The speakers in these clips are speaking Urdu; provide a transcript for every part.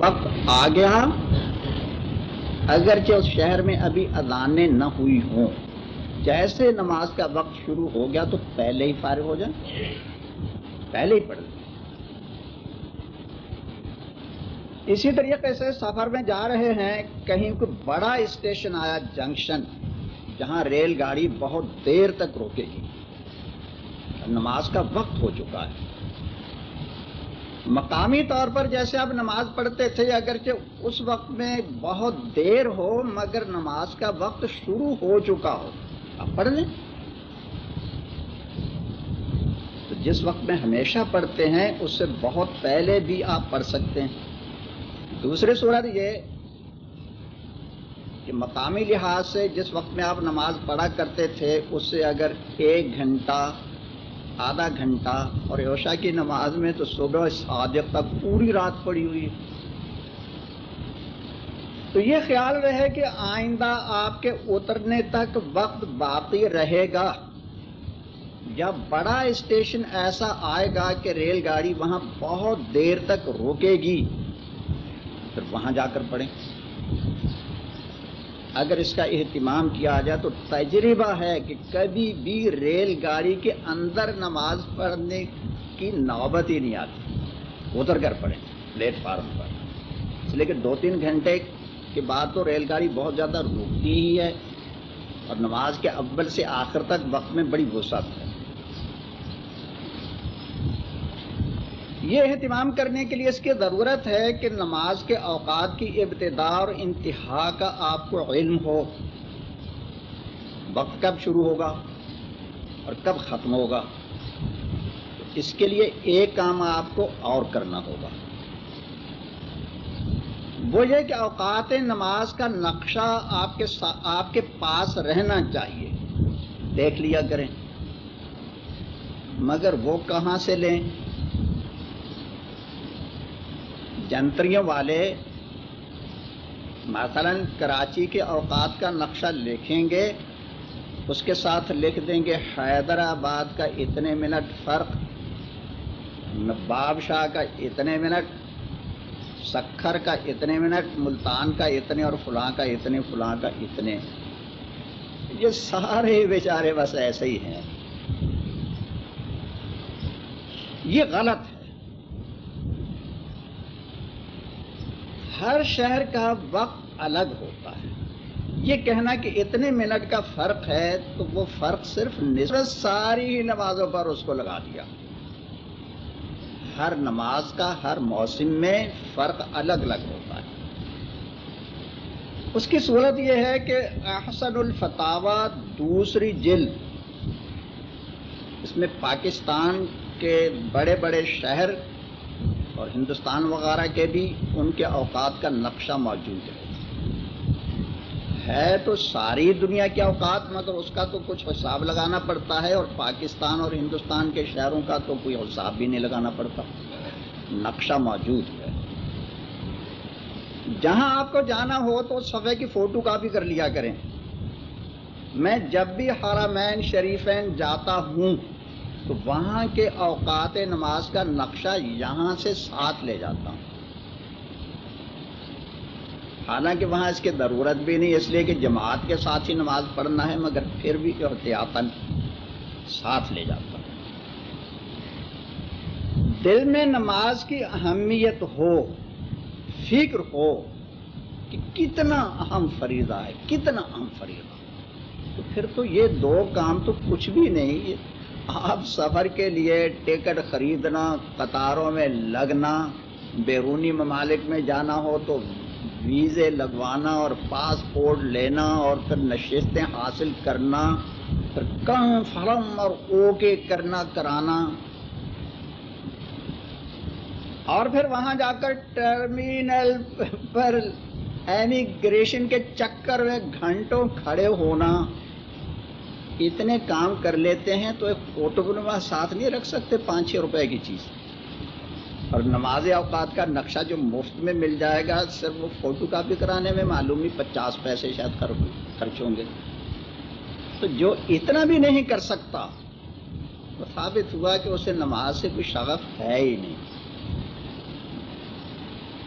وقت آ گیا۔ اگرچہ اس شہر میں ابھی اذانیں نہ ہوئی ہوں، جیسے نماز کا وقت شروع ہو گیا تو پہلے ہی فارغ ہو جائیں۔ پہلے ہی پڑھ لیں۔ اسی طریقے سے سفر میں جا رہے ہیں۔ کہیں کوئی بڑا اسٹیشن آیا جنکشن، جہاں ریل گاڑی بہت دیر تک روکے گی۔ نماز کا وقت ہو چکا ہے۔ مقامی طور پر جیسے آپ نماز پڑھتے تھے، اگرچہ اس وقت میں بہت دیر ہو، مگر نماز کا وقت شروع ہو چکا ہو۔ آپ پڑھ لیں۔ تو جس وقت میں ہمیشہ پڑھتے ہیں، اس سے بہت پہلے بھی آپ پڑھ سکتے ہیں۔ دوسری صورت یہ کہ مقامی لحاظ سے جس وقت میں آپ نماز پڑھا کرتے تھے اس سے اگر ایک گھنٹہ آدھا گھنٹہ اور عشاء کی نماز میں تو صبح صادق تک پوری رات پڑی ہوئی تو یہ خیال رہے کہ آئندہ آپ کے اترنے تک وقت باقی رہے گا۔ جب بڑا اسٹیشن ایسا آئے گا کہ ریل گاڑی وہاں بہت دیر تک روکے گی۔ پھر وہاں جا کر پڑھیں۔ اگر اس کا اہتمام کیا جائے تو تجربہ ہے کہ کبھی بھی ریل گاڑی کے اندر نماز پڑھنے کی نوبت ہی نہیں آتی۔ اتر کر پڑھیں، پلیٹ فارم پر۔ اس لیے کہ دو تین گھنٹے کے بعد تو ریل گاڑی بہت زیادہ رکتی ہی ہے اور نماز کے اول سے آخر تک وقت میں بڑی وسعت ہے۔ یہ اہتمام کرنے کے لیے اس کی ضرورت ہے کہ نماز کے اوقات کی ابتدا اور انتہا کا آپ کو علم ہو۔ وقت کب شروع ہوگا اور کب ختم ہوگا؟ اس کے لیے ایک کام آپ کو اور کرنا ہوگا۔ وہ یہ کہ اوقات نماز کا نقشہ آپ کے آپ کے پاس رہنا چاہیے۔ دیکھ لیا کریں۔ مگر وہ کہاں سے لیں؟ جنتریوں والے مثلا کراچی کے اوقات کا نقشہ لکھیں گے، اس کے ساتھ لکھ دیں گے، حیدرآباد کا اتنے منٹ فرق نباب شاہ کا اتنے منٹ، سکھر کا اتنے منٹ، ملتان کا اتنے اور فلاں کا اتنے، فلاں کا اتنے۔ یہ سارے بیچارے بس ایسے ہی ہیں۔ یہ غلط ہے۔ ہر شہر کا وقت الگ ہوتا ہے۔ یہ کہنا کہ اتنے منٹ کا فرق ہے تو وہ فرق صرف نسبت ساری ہی نمازوں پر اس کو لگا دیا۔ ہر نماز کا ہر موسم میں فرق الگ الگ ہوتا ہے۔ اس کی صورت یہ ہے کہ احسن الفتاوا دوسری جلد۔ اس میں پاکستان کے بڑے بڑے شہر اور ہندوستان وغیرہ کے بھی ان کے اوقات کا نقشہ موجود ہے۔ ہے تو ساری دنیا کے اوقات، مگر اس کا تو کچھ حساب لگانا پڑتا ہے اور پاکستان اور ہندوستان کے شہروں کا تو کوئی حساب بھی نہیں لگانا پڑتا۔ نقشہ موجود ہے۔ جہاں آپ کو جانا ہو تو صفحے کی فوٹو کاپی کر لیا کریں۔ میں جب بھی حرمین شریفین جاتا ہوں وہاں کے اوقات نماز کا نقشہ یہاں سے ساتھ لے جاتا ہوں۔ حالانکہ وہاں اس کی ضرورت بھی نہیں، اس لیے کہ جماعت کے ساتھ ہی نماز پڑھنا ہے، مگر پھر بھی احتیاطاً ساتھ لے جاتا ہوں۔ دل میں نماز کی اہمیت ہو، فکر ہو کہ کتنا اہم فریضہ ہے، کتنا اہم فریضہ۔ تو پھر تو یہ دو کام تو کچھ بھی نہیں آپ سفر کے لیے ٹکٹ خریدنا، قطاروں میں لگنا، بیرونی ممالک میں جانا ہو تو ویزے لگوانا اور پاسپورٹ لینا اور پھر نشستیں حاصل کرنا، پھر کم فرم اور او کے کرنا، کرانا۔ اور پھر وہاں جا کر ٹرمینل پر ایمیگریشن کے چکر میں گھنٹوں کھڑے ہونا۔ اتنے کام کر لیتے ہیں تو ایک فوٹو نما ساتھ نہیں رکھ سکتے، پانچ چھ روپے کی چیز۔ اور نماز اوقات کا نقشہ جو مفت میں مل جائے گا، صرف وہ فوٹو کاپی کرانے میں معلوم ہی پچاس پیسے شاید خرچ ہوں گے۔ تو جو اتنا بھی نہیں کر سکتا، وہ ثابت ہوا کہ اسے نماز سے کوئی شغف ہے ہی نہیں۔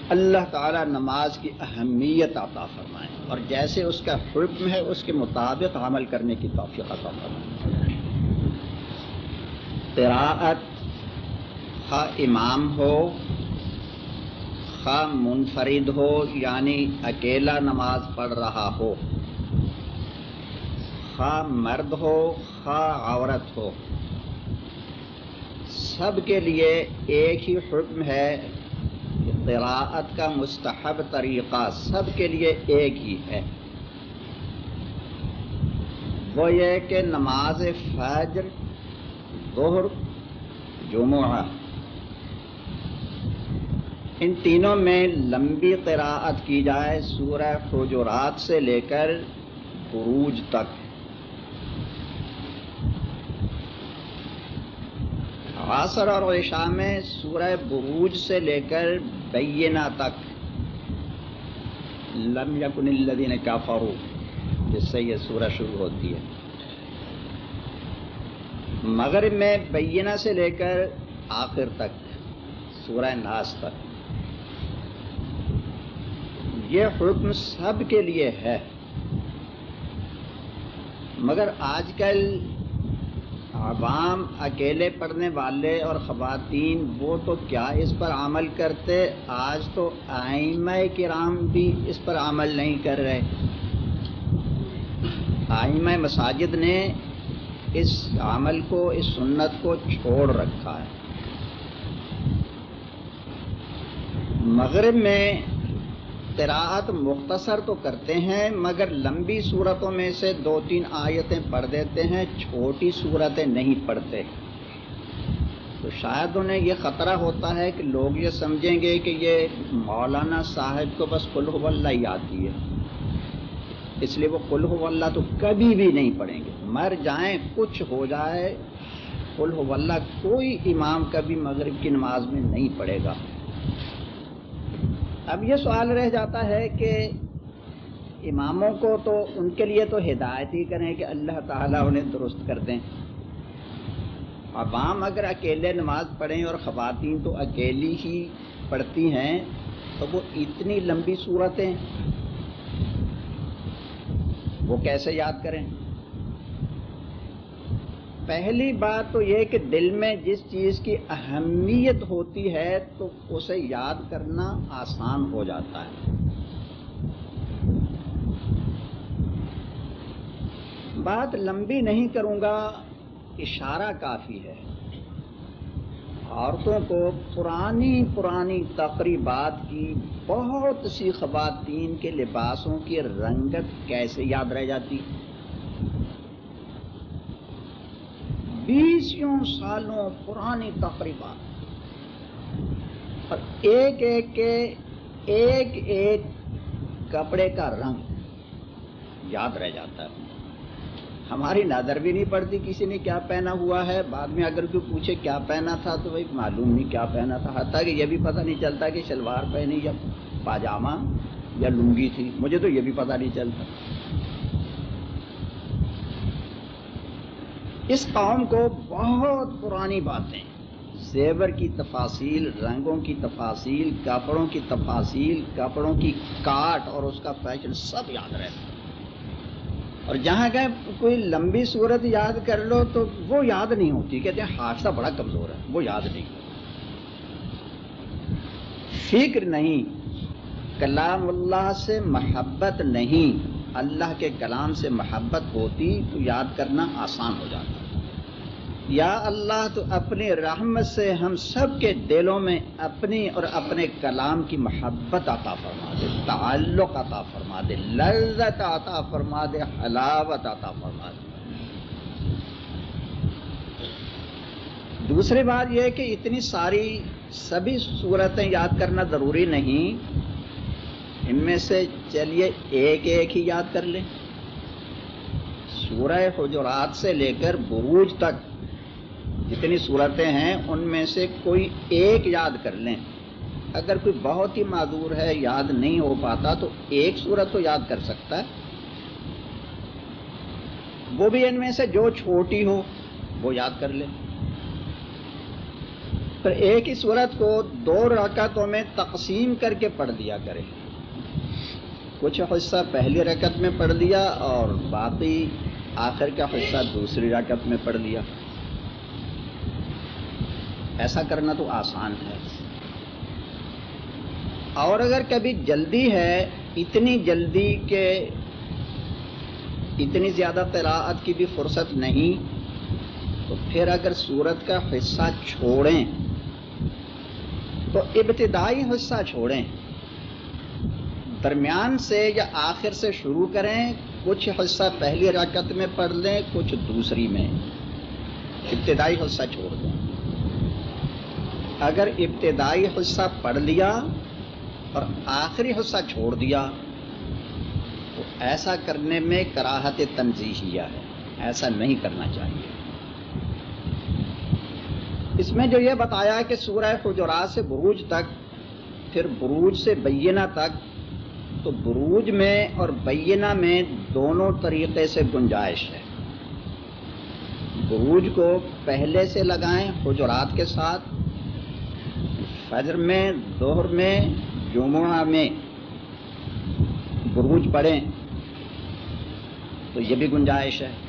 اللہ تعالی نماز کی اہمیت عطا فرمائے اور جیسے اس کا حکم ہے، اس کے مطابق عمل کرنے کی توفیق عطا فرمائے۔ قراءت خواہ امام ہو، خواہ منفرد ہو یعنی اکیلا نماز پڑھ رہا ہو، خواہ مرد ہو، خواہ عورت ہو، سب کے لیے ایک ہی حکم ہے قراءت کا مستحب طریقہ سب کے لیے ایک ہی ہے۔ وہ یہ کہ نماز فجر، ظہر، جمعہ، ان تینوں میں لمبی قراءت کی جائے سورہ حجرات سے لے کر عروج تک۔ عصر اور عشاء میں سورہ بروج سے لے کر بینہ تک لم یکن الذین کافروا جس سے یہ سورہ شروع ہوتی ہے۔ مغرب میں بینہ سے لے کر آخر تک، سورہ ناس تک۔ یہ حکم سب کے لیے ہے، مگر آج کل عوام اکیلے پڑھنے والے اور خواتین، وہ تو کیا اس پر عمل کرتے؟ آج تو آئمہ کرام بھی اس پر عمل نہیں کر رہے۔ آئمہ مساجد نے اس عمل کو، اس سنت کو چھوڑ رکھا ہے۔ مغرب میں قراءت مختصر تو کرتے ہیں، مگر لمبی صورتوں میں سے دو تین آیتیں پڑھ دیتے ہیں، چھوٹی صورتیں نہیں پڑھتے۔ تو شاید انہیں یہ خطرہ ہوتا ہے کہ لوگ یہ سمجھیں گے کہ یہ مولانا صاحب کو بس کل اللہ ہی آتی ہے اس لیے وہ کل اللہ تو کبھی بھی نہیں پڑھیں گے۔ مر جائیں، کچھ ہو جائے کل اللہ کوئی امام کبھی مغرب کی نماز میں نہیں پڑھے گا۔ اب یہ سوال رہ جاتا ہے کہ اماموں کو تو ان کے لیے تو ہدایت ہی کریں کہ اللہ تعالیٰ انہیں درست کر دیں۔ عوام اگر اکیلے نماز پڑھیں اور خواتین تو اکیلی ہی پڑھتی ہیں، تو وہ اتنی لمبی صورتیں وہ کیسے یاد کریں؟ پہلی بات تو یہ کہ دل میں جس چیز کی اہمیت ہوتی ہے تو اسے یاد کرنا آسان ہو جاتا ہے۔ بات لمبی نہیں کروں گا، اشارہ کافی ہے۔ عورتوں کو پرانی پرانی تقریبات کی بہت سی خواتین کے لباسوں کی رنگت کیسے یاد رہ جاتی؟ بیسوں سالوں پرانی تقریبات۔ اور ایک ایک کے ایک ایک کپڑے کا رنگ یاد رہ جاتا ہے۔ ہماری نظر بھی نہیں پڑتی کسی نے کیا پہنا ہوا ہے۔ بعد میں اگر کوئی پوچھے کیا پہنا تھا تو بھائی معلوم نہیں کیا پہنا تھا۔ حتیٰ کہ یہ بھی پتہ نہیں چلتا کہ شلوار پہنی یا پاجامہ یا لنگی تھی۔ مجھے تو یہ بھی پتہ نہیں چلتا۔ اس قوم کو بہت پرانی باتیں۔ زیور کی تفاصیل، رنگوں کی تفاصیل کپڑوں کی تفاصیل کپڑوں کی کاٹ اور اس کا فیشن سب یاد رہتا اور جہاں گئے کوئی لمبی صورت یاد کر لو تو وہ یاد نہیں ہوتی۔ کہتے ہیں حادثہ بڑا کمزور ہے، وہ یاد نہیں فکر نہیں، کلام اللہ سے محبت نہیں۔ اللہ کے کلام سے محبت ہوتی تو یاد کرنا آسان ہو جاتا۔ یا اللہ، تو اپنی رحمت سے ہم سب کے دلوں میں اپنی اور اپنے کلام کی محبت عطا فرما دے، تعلق عطا فرما دے، لذت عطا فرما دے، حلاوت عطا فرما دے۔ دوسری بات یہ کہ اتنی ساری سبھی صورتیں یاد کرنا ضروری نہیں۔ ان میں سے چلیے ایک ایک ہی یاد کر لیں۔ سورہ حجرات سے لے کر بروج تک جتنی صورتیں ہیں، ان میں سے کوئی ایک یاد کر لیں۔ اگر کوئی بہت ہی معذور ہے، یاد نہیں ہو پاتا، تو ایک صورت تو یاد کر سکتا ہے۔ وہ بھی ان میں سے جو چھوٹی ہو وہ یاد کر لیں۔ پھر ایک ہی صورت کو دو رکعتوں میں تقسیم کر کے پڑھ دیا کرے کچھ حصہ پہلی رکعت میں پڑھ دیا اور باقی آخر کا حصہ دوسری رکعت میں پڑھ دیا ایسا کرنا تو آسان ہے۔ اور اگر کبھی جلدی ہے، اتنی جلدی کہ اتنی زیادہ قراءت کی بھی فرصت نہیں، تو پھر اگر سورت کا حصہ چھوڑیں، تو ابتدائی حصہ چھوڑیں۔ درمیان سے یا آخر سے شروع کریں، کچھ حصہ پہلی رکعت میں پڑھ لیں، کچھ دوسری میں۔ ابتدائی حصہ چھوڑ دیں۔ اگر ابتدائی حصہ پڑھ لیا اور آخری حصہ چھوڑ دیا، تو ایسا کرنے میں کراہت تنظیحیہ ہے۔ ایسا نہیں کرنا چاہیے۔ اس میں جو یہ بتایا کہ سورہ حجرات سے بروج تک، پھر بروج سے بینہ تک تو بروج میں اور بینہ میں دونوں طریقے سے گنجائش ہے۔ بروج کو پہلے سے لگائیں حجرات کے ساتھ، فجر میں دوہر میں، جمعہ میں۔ بروج پڑھیں تو یہ بھی گنجائش ہے۔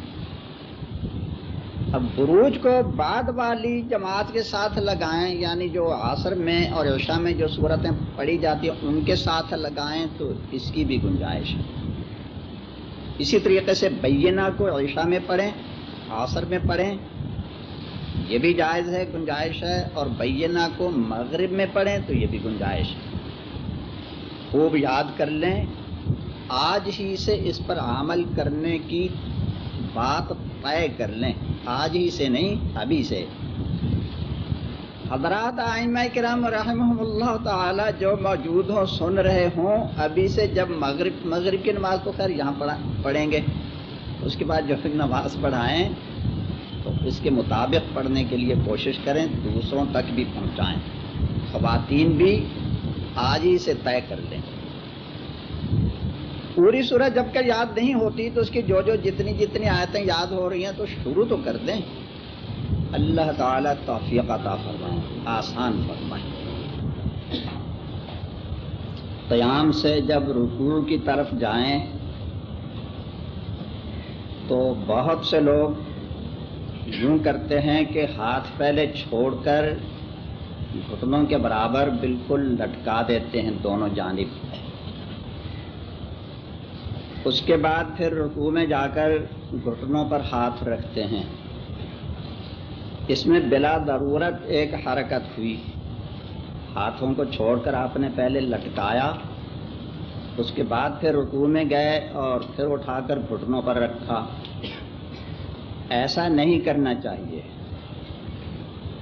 اب بروج کو بعد والی جماعت کے ساتھ لگائیں یعنی جو عصر میں اور عشاء میں جو صورتیں پڑھی جاتی ہیں، ان کے ساتھ لگائیں تو اس کی بھی گنجائش ہے۔ اسی طریقے سے بینہ کو عشاء میں پڑھیں، عصر میں پڑھیں، یہ بھی جائز ہے، گنجائش ہے، اور بینہ کو مغرب میں پڑھیں تو یہ بھی گنجائش ہے۔ خوب یاد کر لیں، آج ہی سے اس پر عمل کرنے کی بات طے کر لیں۔ آج ہی سے نہیں، ابھی سے۔ حضرات آئمہ کرام رحمہ اللہ تعالی جو موجود ہوں، سن رہے ہوں، ابھی سے جب مغرب مغرب کی نماز تو خیر یہاں پڑھا، پڑھیں گے۔ اس کے بعد جو پھر نماز پڑھائیں، تو اس کے مطابق پڑھنے کے لیے کوشش کریں، دوسروں تک بھی پہنچائیں۔ خواتین بھی آج ہی سے طے کر لیں۔ پوری صورت جبکہ یاد نہیں ہوتی تو اس کی جو جو جتنی جتنی آیتیں یاد ہو رہی ہیں تو شروع تو کر دیں۔ اللہ تعالیٰ توفیق عطا فرمائیں آسان فرمائیں قیام سے جب رکوع کی طرف جائیں تو بہت سے لوگ یوں کرتے ہیں کہ ہاتھ پہلے چھوڑ کر گھٹنوں کے برابر بالکل لٹکا دیتے ہیں دونوں جانب۔ اس کے بعد پھر رکوع میں جا کر گھٹنوں پر ہاتھ رکھتے ہیں۔ اس میں بلا ضرورت ایک حرکت ہوئی۔ ہاتھوں کو چھوڑ کر آپ نے پہلے لٹکایا، اس کے بعد پھر رکوع میں گئے اور پھر اٹھا کر گھٹنوں پر رکھا۔ ایسا نہیں کرنا چاہیے۔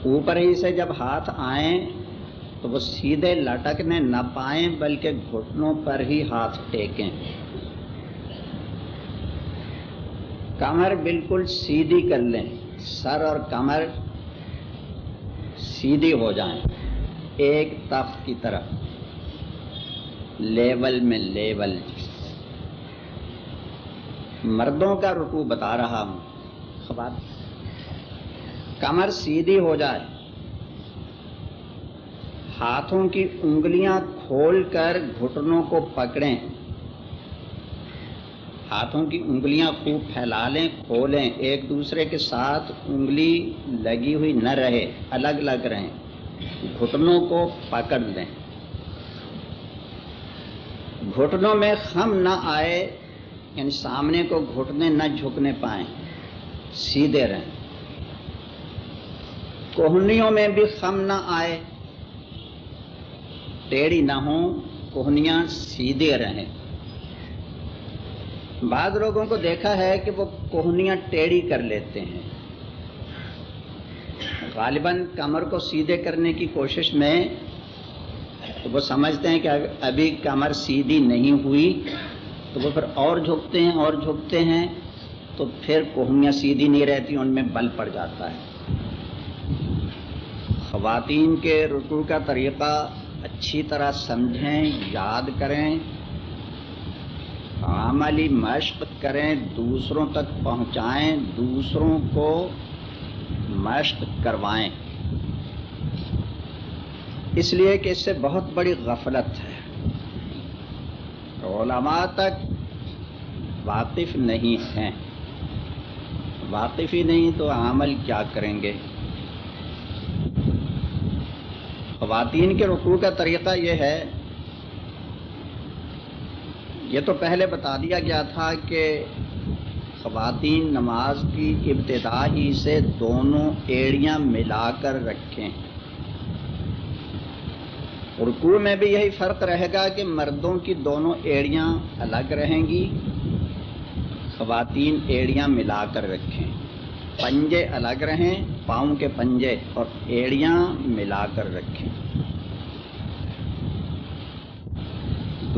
اوپر ہی سے جب ہاتھ آئیں تو وہ سیدھے لٹکنے نہ پائیں، بلکہ گھٹنوں پر ہی ہاتھ ٹیکیں۔ کمر بالکل سیدھی کر لیں، سر اور کمر سیدھی ہو جائیں، ایک تخت کی طرف، لیول میں لیول۔ مردوں کا رکو بتا رہا ہوں۔ خبر۔ کمر سیدھی ہو جائے۔ ہاتھوں کی انگلیاں کھول کر گھٹنوں کو پکڑیں۔ ہاتھوں کی انگلیاں خوب پھیلا لیں، کھولیں، ایک دوسرے کے ساتھ انگلی لگی ہوئی نہ رہے، الگ الگ رہیں۔ گھٹنوں کو پکڑ لیں۔ گھٹنوں میں خم نہ آئے یعنی سامنے کو گھٹنے نہ جھکنے پائیں، سیدھے رہیں۔ کوہنیوں میں بھی خم نہ آئے، ٹیڑھی نہ ہوں، کوہنیاں سیدھے رہیں۔ بعض لوگوں کو دیکھا ہے کہ وہ کوہنیاں ٹیڑھی کر لیتے ہیں۔ غالباً کمر کو سیدھے کرنے کی کوشش میں تو وہ سمجھتے ہیں کہ ابھی کمر سیدھی نہیں ہوئی۔ تو وہ پھر اور جھکتے ہیں، اور جھکتے ہیں۔ تو پھر کوہنیاں سیدھی نہیں رہتی، ان میں بل پڑ جاتا ہے۔ خواتین کے رکوع کا طریقہ اچھی طرح سمجھیں، یاد کریں۔ عملی مشق کریں، دوسروں تک پہنچائیں، دوسروں کو مشق کروائیں۔ اس لیے کہ اس سے بہت بڑی غفلت ہے۔ علماء تک واقف نہیں ہیں۔ واقف ہی نہیں تو عمل کیا کریں گے؟ خواتین کے رکوع کا طریقہ یہ ہے یہ تو پہلے بتا دیا گیا تھا کہ خواتین نماز کی ابتدا ہی سے دونوں ایڑیاں ملا کر رکھیں۔ رکوع میں بھی یہی فرق رہے گا کہ مردوں کی دونوں ایڑیاں الگ رہیں گی، خواتین ایڑیاں ملا کر رکھیں۔ پنجے الگ رہیں، پاؤں کے پنجے اور ایڑیاں ملا کر رکھیں۔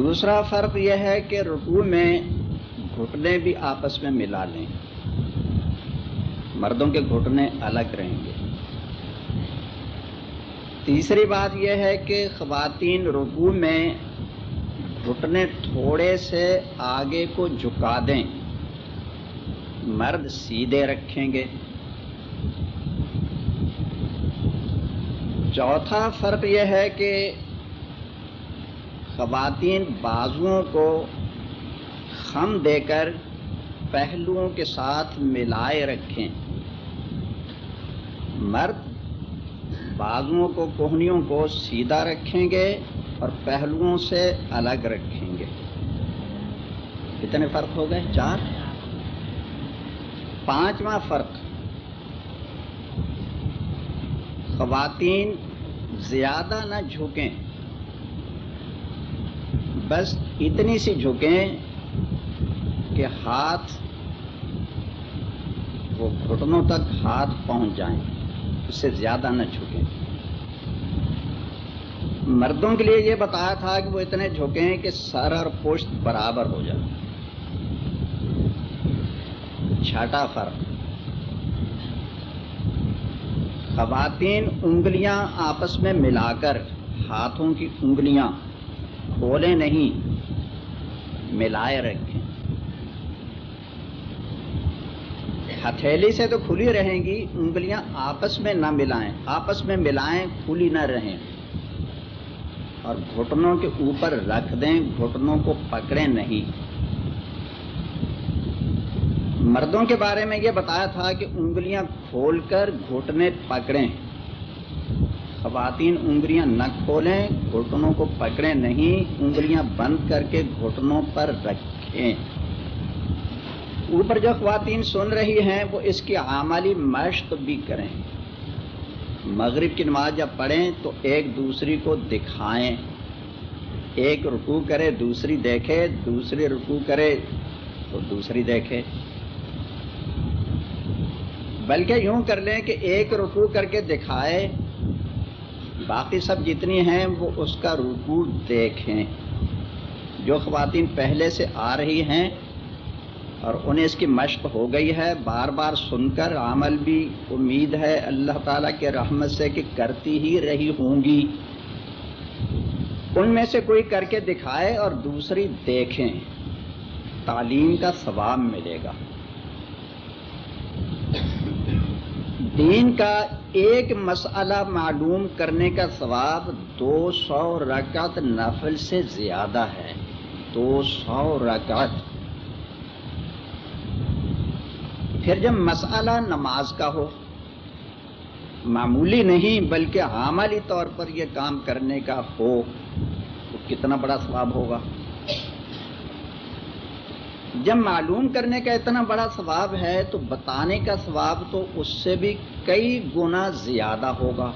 دوسرا فرق یہ ہے کہ رکوع میں گھٹنے بھی آپس میں ملا لیں۔ مردوں کے گھٹنے الگ رہیں گے۔ تیسری بات یہ ہے کہ خواتین رکوع میں گھٹنے تھوڑے سے آگے کو جھکا دیں۔ مرد سیدھے رکھیں گے۔ چوتھا فرق یہ ہے کہ خواتین بازوؤں کو خم دے کر پہلوؤں کے ساتھ ملائے رکھیں۔ مرد بازوؤں کو کوہنیوں کو سیدھا رکھیں گے اور پہلوؤں سے الگ رکھیں گے۔ کتنے فرق ہو گئے؟ چار۔ پانچواں فرق۔ خواتین زیادہ نہ جھکیں۔ بس اتنی سی جھکیں کہ ہاتھ وہ گھٹنوں تک ہاتھ پہنچ جائیں، اس سے زیادہ نہ جھکیں۔ مردوں کے لیے یہ بتایا تھا کہ وہ اتنے جھکیں کہ سر اور پشت برابر ہو جائے چھٹا فرق۔ خواتین انگلیاں آپس میں ملا کر ہاتھوں کی انگلیاں کھولے نہیں، ملائے رکھیں۔ ہتھیلی سے تو کھلی رہیں گی، انگلیاں آپس میں نہ ملائیں، آپس میں ملائیں، کھلی نہ رہیں۔ اور گھٹنوں کے اوپر رکھ دیں، گھٹنوں کو پکڑیں نہیں۔ مردوں کے بارے میں یہ بتایا تھا کہ انگلیاں کھول کر گھٹنے پکڑیں۔ خواتین انگلیاں نہ کھولیں، گھٹنوں کو پکڑیں نہیں، انگلیاں بند کر کے گھٹنوں پر رکھیں۔ اوپر جو خواتین سن رہی ہیں، وہ اس کی عملی مشق بھی کریں۔ مغرب کی نماز جب پڑھیں تو ایک دوسری کو دکھائیں۔ ایک رکوع کرے، دوسری دیکھے، دوسری رکوع کرے تو دوسری دیکھے۔ بلکہ یوں کر لیں کہ ایک رکوع کر کے دکھائے باقی سب جتنی ہیں وہ اس کا رکوع دیکھیں۔ جو خواتین پہلے سے آ رہی ہیں اور انہیں اس کی مشق ہو گئی ہے، بار بار سن کر عمل بھی امید ہے اللہ تعالیٰ کے رحمت سے کہ کرتی ہی رہی ہوں گی۔ ان میں سے کوئی کر کے دکھائے اور دوسری دیکھیں۔ تعلیم کا ثواب ملے گا۔ دین کا ایک مسئلہ معلوم کرنے کا ثواب دو سو رکعت نفل سے زیادہ ہے۔ دو سو رکعت۔ پھر جب مسئلہ نماز کا ہو، معمولی نہیں بلکہ عملی طور پر یہ کام کرنے کا ہو، تو کتنا بڑا ثواب ہوگا؟ جب معلوم کرنے کا اتنا بڑا ثواب ہے تو بتانے کا ثواب تو اس سے بھی کئی گنا زیادہ ہوگا۔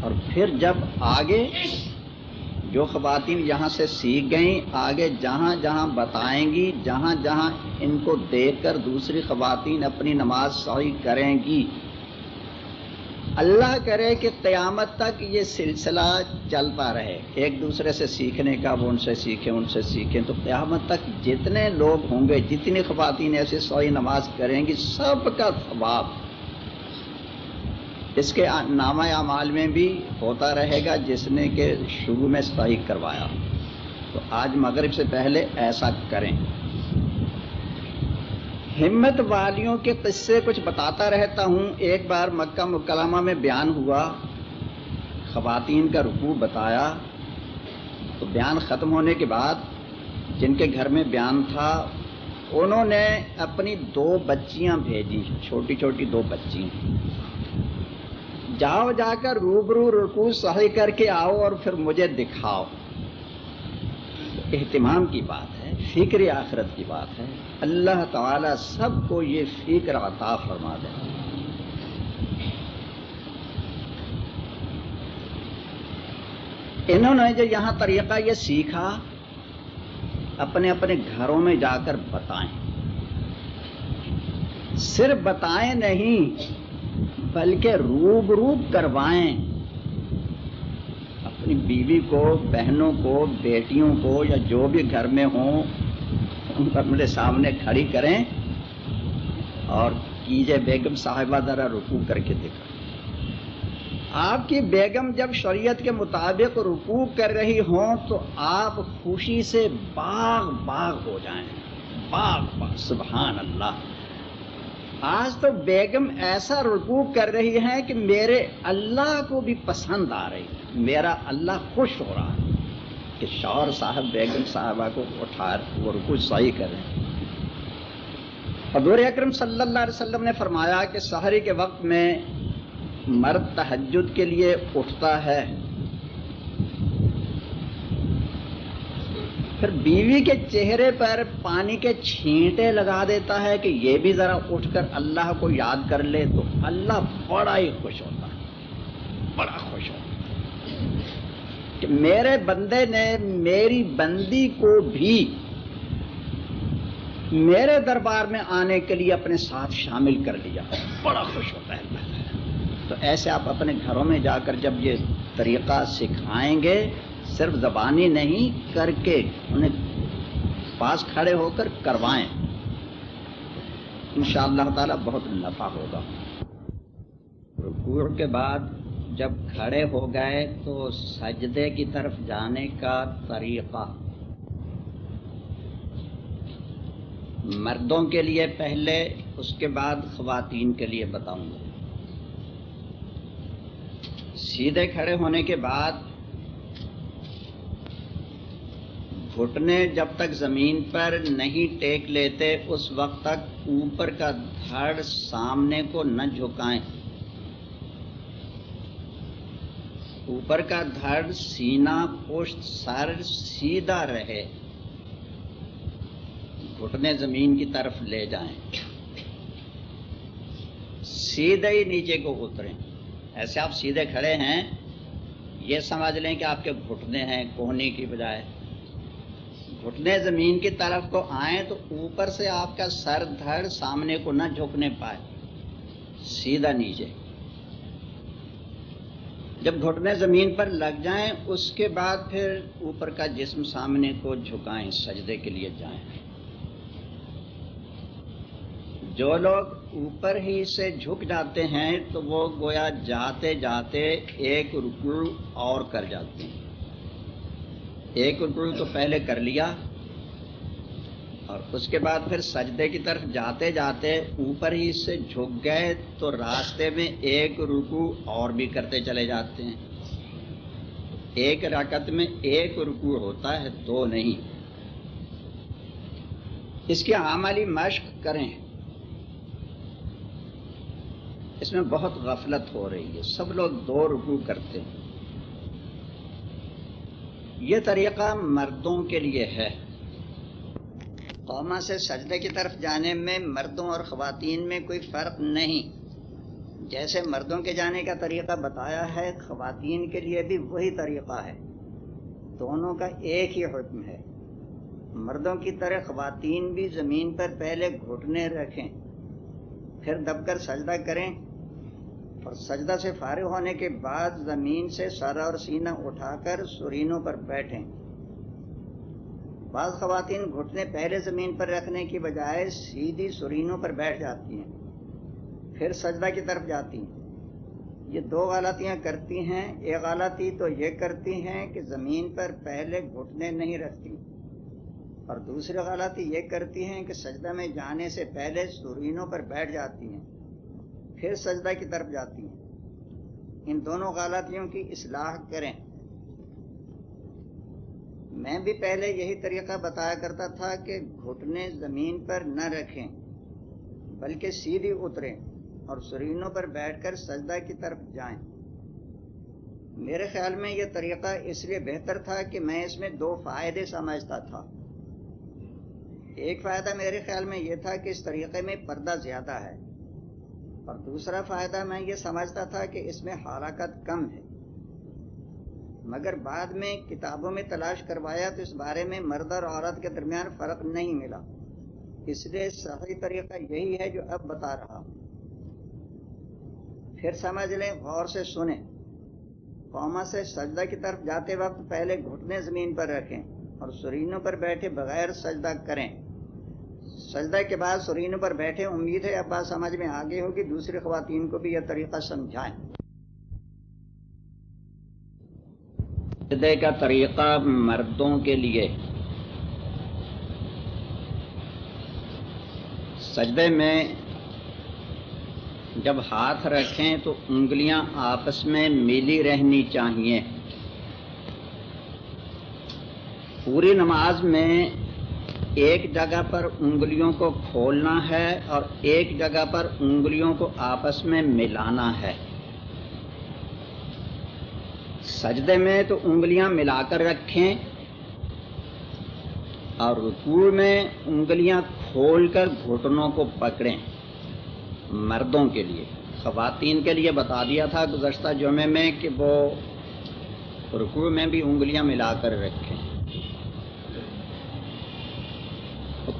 اور پھر جب آگے جو خواتین یہاں سے سیکھ گئیں، آگے جہاں جہاں بتائیں گی، جہاں جہاں ان کو دیکھ کر دوسری خواتین اپنی نماز صحیح کریں گی اللہ کرے کہ قیامت تک یہ سلسلہ چلتا رہے۔ ایک دوسرے سے سیکھنے کا، وہ ان سے سیکھیں، ان سے سیکھیں۔ تو قیامت تک جتنے لوگ ہوں گے، جتنی خواتین ایسی صحیح نماز کریں گی، سب کا ثواب۔ اس کے نامہ اعمال میں بھی ہوتا رہے گا جس نے کہ شروع میں صحیح کروایا۔ تو آج مغرب سے پہلے ایسا کریں۔ ہمت والیوں کے قصے کچھ بتاتا رہتا ہوں۔ ایک بار مکہ مکرمہ میں بیان ہوا۔ خواتین کا رکوع بتایا۔ تو بیان ختم ہونے کے بعد جن کے گھر میں بیان تھا، انہوں نے اپنی دو بچیاں بھیجی، چھوٹی چھوٹی دو بچی جاؤ، جا کر روبرو رکو صحیح کر کے آؤ اور پھر مجھے دکھاؤ۔ اہتمام کی بات۔ ہے فکر آخرت کی بات ہے۔ اللہ تعالی سب کو یہ فکر عطا فرما دے۔ انہوں نے جو یہاں طریقہ یہ سیکھا، اپنے اپنے گھروں میں جا کر بتائیں۔ صرف بتائیں نہیں، بلکہ روب روب کروائیں۔ اپنی بیوی کو، بہنوں کو، بیٹیوں کو یا جو بھی گھر میں ہوں، ان کو میرے سامنے کھڑی کریں اور کیجے بیگم صاحبہ ذرا رکو کر کے دکھا آپ کی بیگم جب شریعت کے مطابق رکوع کر رہی ہوں تو آپ خوشی سے باغ باغ ہو جائیں۔ باغ باغ، سبحان اللہ۔ آج تو بیگم ایسا رکوع کر رہی ہے کہ میرے اللہ کو بھی پسند آ رہی ہے۔ میرا اللہ خوش ہو رہا ہے کہ شور صاحب، بیگم صاحبہ کو اٹھا وہ رکوع صحیح کر رہے ہیں۔ حضور اکرم صلی اللہ علیہ وسلم نے فرمایا کہ سحری کے وقت میں مرد تحجد کے لیے اٹھتا ہے۔ پھر بیوی کے چہرے پر پانی کے چھینٹے لگا دیتا ہے کہ یہ بھی ذرا اٹھ کر اللہ کو یاد کر لے تو اللہ بڑا ہی خوش ہوتا ہے۔ بڑا خوش ہوتا ہے۔ کہ میرے بندے نے میری بندی کو بھی میرے دربار میں آنے کے لیے اپنے ساتھ شامل کر لیا۔ بڑا خوش ہوتا ہے۔ اللہ تو ایسے آپ اپنے گھروں میں جا کر جب یہ طریقہ سکھائیں گے صرف زبانی نہیں، کر کے انہیں پاس کھڑے ہو کر کروائیں۔ ان شاء اللہ تعالی بہت نفع ہوگا۔ رکوع کے بعد جب کھڑے ہو گئے تو سجدے کی طرف جانے کا طریقہ۔ مردوں کے لیے پہلے، اس کے بعد خواتین کے لیے بتاؤں گا۔ سیدھے کھڑے ہونے کے بعد گھٹنے جب تک زمین پر نہیں ٹیک لیتے، اس وقت تک اوپر کا دھڑ سامنے کو نہ جھکائیں۔ اوپر کا دھڑ سینا پشت سر سیدھا رہے۔ گھٹنے زمین کی طرف لے جائیں۔ سیدھے ہی نیچے کو اتریں۔ ایسے آپ سیدھے کھڑے ہیں، یہ سمجھ لیں کہ آپ کے گھٹنے ہیں کوہنی کی بجائے۔ گھٹنے زمین کی طرف کو آئیں تو اوپر سے آپ کا سر دھڑ سامنے کو نہ جھکنے پائے۔ سیدھا نیچے۔ جب گھٹنے زمین پر لگ جائیں، اس کے بعد پھر اوپر کا جسم سامنے کو جھکائیں، سجدے کے لیے جائیں۔ جو لوگ اوپر ہی سے جھک جاتے ہیں تو وہ گویا جاتے جاتے ایک رکو اور کر جاتے ہیں۔ ایک رکو تو پہلے کر لیا اور اس کے بعد پھر سجدے کی طرف جاتے جاتے اوپر ہی سے جھک گئے تو راستے میں ایک رکو اور بھی کرتے چلے جاتے ہیں۔ ایک رکت میں ایک رکو ہوتا ہے، دو نہیں۔ اس کی عملی مشق کریں۔ اس میں بہت غفلت ہو رہی ہے۔ سب لوگ دو رکو کرتے ہیں۔ یہ طریقہ مردوں کے لیے ہے۔ قوما سے سجدے کی طرف جانے میں مردوں اور خواتین میں کوئی فرق نہیں۔ جیسے مردوں کے جانے کا طریقہ بتایا ہے، خواتین کے لیے بھی وہی طریقہ ہے۔ دونوں کا ایک ہی حکم ہے۔ مردوں کی طرح خواتین بھی زمین پر پہلے گھٹنے رکھیں، پھر دب کر سجدہ کریں۔ اور سجدہ سے فارغ ہونے کے بعد زمین سے سر اور سینہ اٹھا کر سرینوں پر بیٹھیں۔ بعض خواتین گھٹنے پہلے زمین پر رکھنے کی بجائے سیدھی سرینوں پر بیٹھ جاتی ہیں، پھر سجدہ کی طرف جاتی ہیں۔ یہ دو غلطیاں کرتی ہیں۔ ایک غلطی تو یہ کرتی ہیں کہ زمین پر پہلے گھٹنے نہیں رکھتی۔ اور دوسری غلطی یہ کرتی ہیں کہ سجدہ میں جانے سے پہلے سرینوں پر بیٹھ جاتی ہیں۔ پھر سجدہ کی طرف جاتی ہیں۔ ان دونوں غلطیوں کی اصلاح کریں۔ میں بھی پہلے یہی طریقہ بتایا کرتا تھا کہ گھٹنے زمین پر نہ رکھیں، بلکہ سیدھی اتریں اور سرینوں پر بیٹھ کر سجدہ کی طرف جائیں۔ میرے خیال میں یہ طریقہ اس لیے بہتر تھا کہ میں اس میں دو فائدے سمجھتا تھا۔ ایک فائدہ میرے خیال میں یہ تھا کہ اس طریقے میں پردہ زیادہ ہے۔ اور دوسرا فائدہ میں یہ سمجھتا تھا کہ اس میں حرکت کم ہے۔ مگر بعد میں کتابوں میں تلاش کروایا تو اس بارے میں مرد اور عورت کے درمیان فرق نہیں ملا۔ اس لیے صحیح طریقہ یہی ہے جو اب بتا رہا ہوں۔ پھر سمجھ لیں، غور سے سنیں۔ قوما سے سجدہ کی طرف جاتے وقت پہلے گھٹنے زمین پر رکھیں اور سرینوں پر بیٹھے بغیر سجدہ کریں۔ سجدہ کے بعد سرینوں پر بیٹھے، امید ہے اب بات سمجھ میں آگے ہوگی دوسری خواتین کو بھی یہ طریقہ سمجھائیں۔ سجدے کا طریقہ مردوں کے لیے۔ سجدے میں جب ہاتھ رکھیں تو انگلیاں آپس میں ملی رہنی چاہیے۔ پوری نماز میں ایک جگہ پر انگلیوں کو کھولنا ہے اور ایک جگہ پر انگلیوں کو آپس میں ملانا ہے۔ سجدے میں تو انگلیاں ملا کر رکھیں اور رکوع میں انگلیاں کھول کر گھٹنوں کو پکڑیں۔ مردوں کے لیے، خواتین کے لیے بتا دیا تھا گزشتہ جمعے میں کہ وہ رکوع میں بھی انگلیاں ملا کر رکھیں۔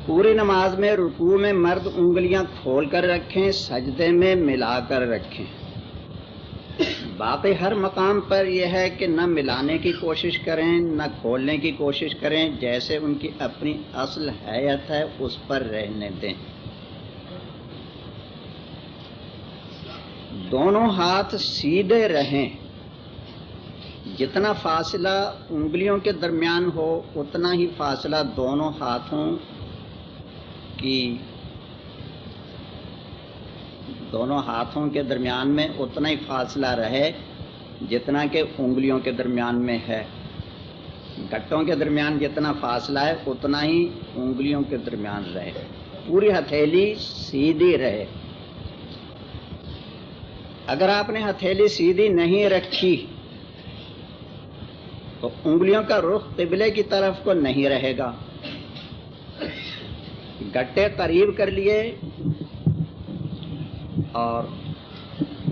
پوری نماز میں رکوع میں مرد انگلیاں کھول کر رکھیں، سجدے میں ملا کر رکھیں۔ باقی ہر مقام پر یہ ہے کہ نہ ملانے کی کوشش کریں، نہ کھولنے کی کوشش کریں، جیسے ان کی اپنی اصل حیت ہے، اس پر رہنے دیں۔ دونوں ہاتھ سیدھے رہیں۔ جتنا فاصلہ انگلیوں کے درمیان ہو، اتنا ہی فاصلہ دونوں ہاتھوں کی دونوں ہاتھوں کے درمیان میں اتنا ہی فاصلہ رہے جتنا کہ انگلیوں کے درمیان میں ہے۔ گٹوں کے درمیان جتنا فاصلہ ہے، اتنا ہی انگلیوں کے درمیان رہے۔ پوری ہتھیلی سیدھی رہے۔ اگر آپ نے ہتھیلی سیدھی نہیں رکھی، تو انگلیوں کا رخ قبلے کی طرف کو نہیں رہے گا۔ گٹے قریب کر لیے اور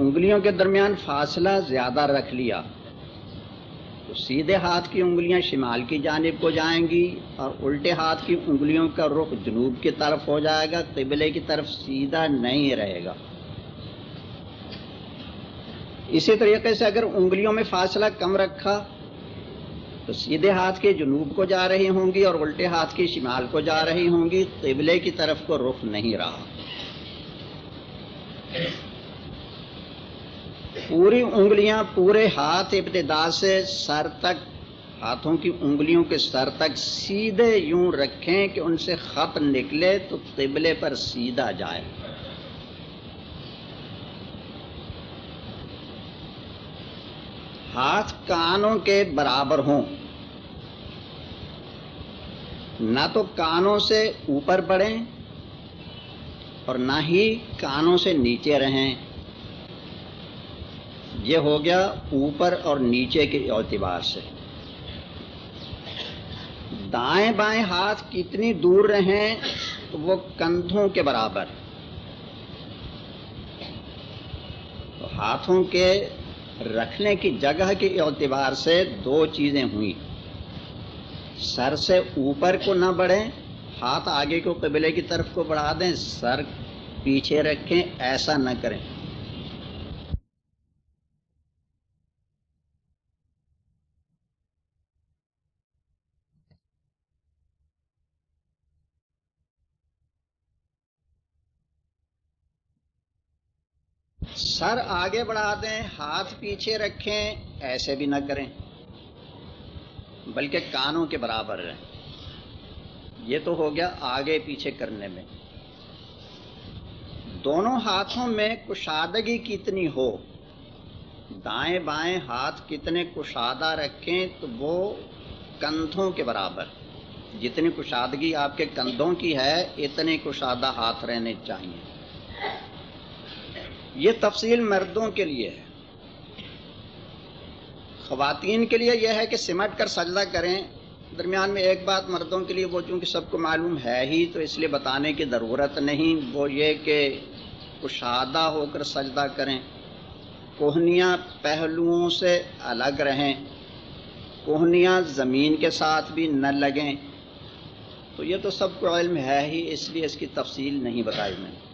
انگلیوں کے درمیان فاصلہ زیادہ رکھ لیا تو سیدھے ہاتھ کی انگلیاں شمال کی جانب کو جائیں گی اور الٹے ہاتھ کی انگلیوں کا رخ جنوب کی طرف ہو جائے گا، قبلے کی طرف سیدھا نہیں رہے گا۔ اسی طریقے سے اگر انگلیوں میں فاصلہ کم رکھا تو سیدھے ہاتھ کے جنوب کو جا رہی ہوں گی اور الٹے ہاتھ کی شمال کو جا رہی ہوں گی، قبلے کی طرف کو رخ نہیں رہا۔ پوری انگلیاں پورے ہاتھ ابتدا سے سر تک، ہاتھوں کی انگلیوں کے سر تک سیدھے یوں رکھیں کہ ان سے خط نکلے تو قبلے پر سیدھا جائے۔ ہاتھ کانوں کے برابر ہوں۔ نہ تو کانوں سے اوپر بڑھیں اور نہ ہی کانوں سے نیچے رہیں۔ یہ ہو گیا اوپر اور نیچے کے اعتبار سے۔ دائیں بائیں ہاتھ کتنی دور رہیں تو وہ کندھوں کے برابر۔ تو ہاتھوں کے رکھنے کی جگہ کے اعتبار سے دو چیزیں ہوئیں۔ سر سے اوپر کو نہ بڑھیں، ہاتھ آگے کو قبلے کی طرف کو بڑھا دیں، سر پیچھے رکھیں، ایسا نہ کریں۔ سر آگے بڑھا دیں، ہاتھ پیچھے رکھیں، ایسے بھی نہ کریں۔ بلکہ کانوں کے برابر رہیں۔ یہ تو ہو گیا آگے پیچھے کرنے میں۔ دونوں ہاتھوں میں کشادگی کتنی ہو، دائیں بائیں ہاتھ کتنے کشادہ رکھیں تو وہ کندھوں کے برابر۔ جتنی کشادگی آپ کے کندھوں کی ہے اتنے کشادہ ہاتھ رہنے چاہیے۔ یہ تفصیل مردوں کے لیے ہے۔ خواتین کے لیے یہ ہے کہ سمٹ کر سجدہ کریں۔ درمیان میں ایک بات مردوں کے لیے وہ چونکہ سب کو معلوم ہے ہی، تو اس لیے بتانے کی ضرورت نہیں۔ وہ یہ کہ کشادہ ہو کر سجدہ کریں۔ کوہنیاں پہلوؤں سے الگ رہیں۔ کوہنیاں زمین کے ساتھ بھی نہ لگیں۔ تو یہ تو سب کو علم ہے ہی، اس لیے اس کی تفصیل نہیں بتائی میں نے۔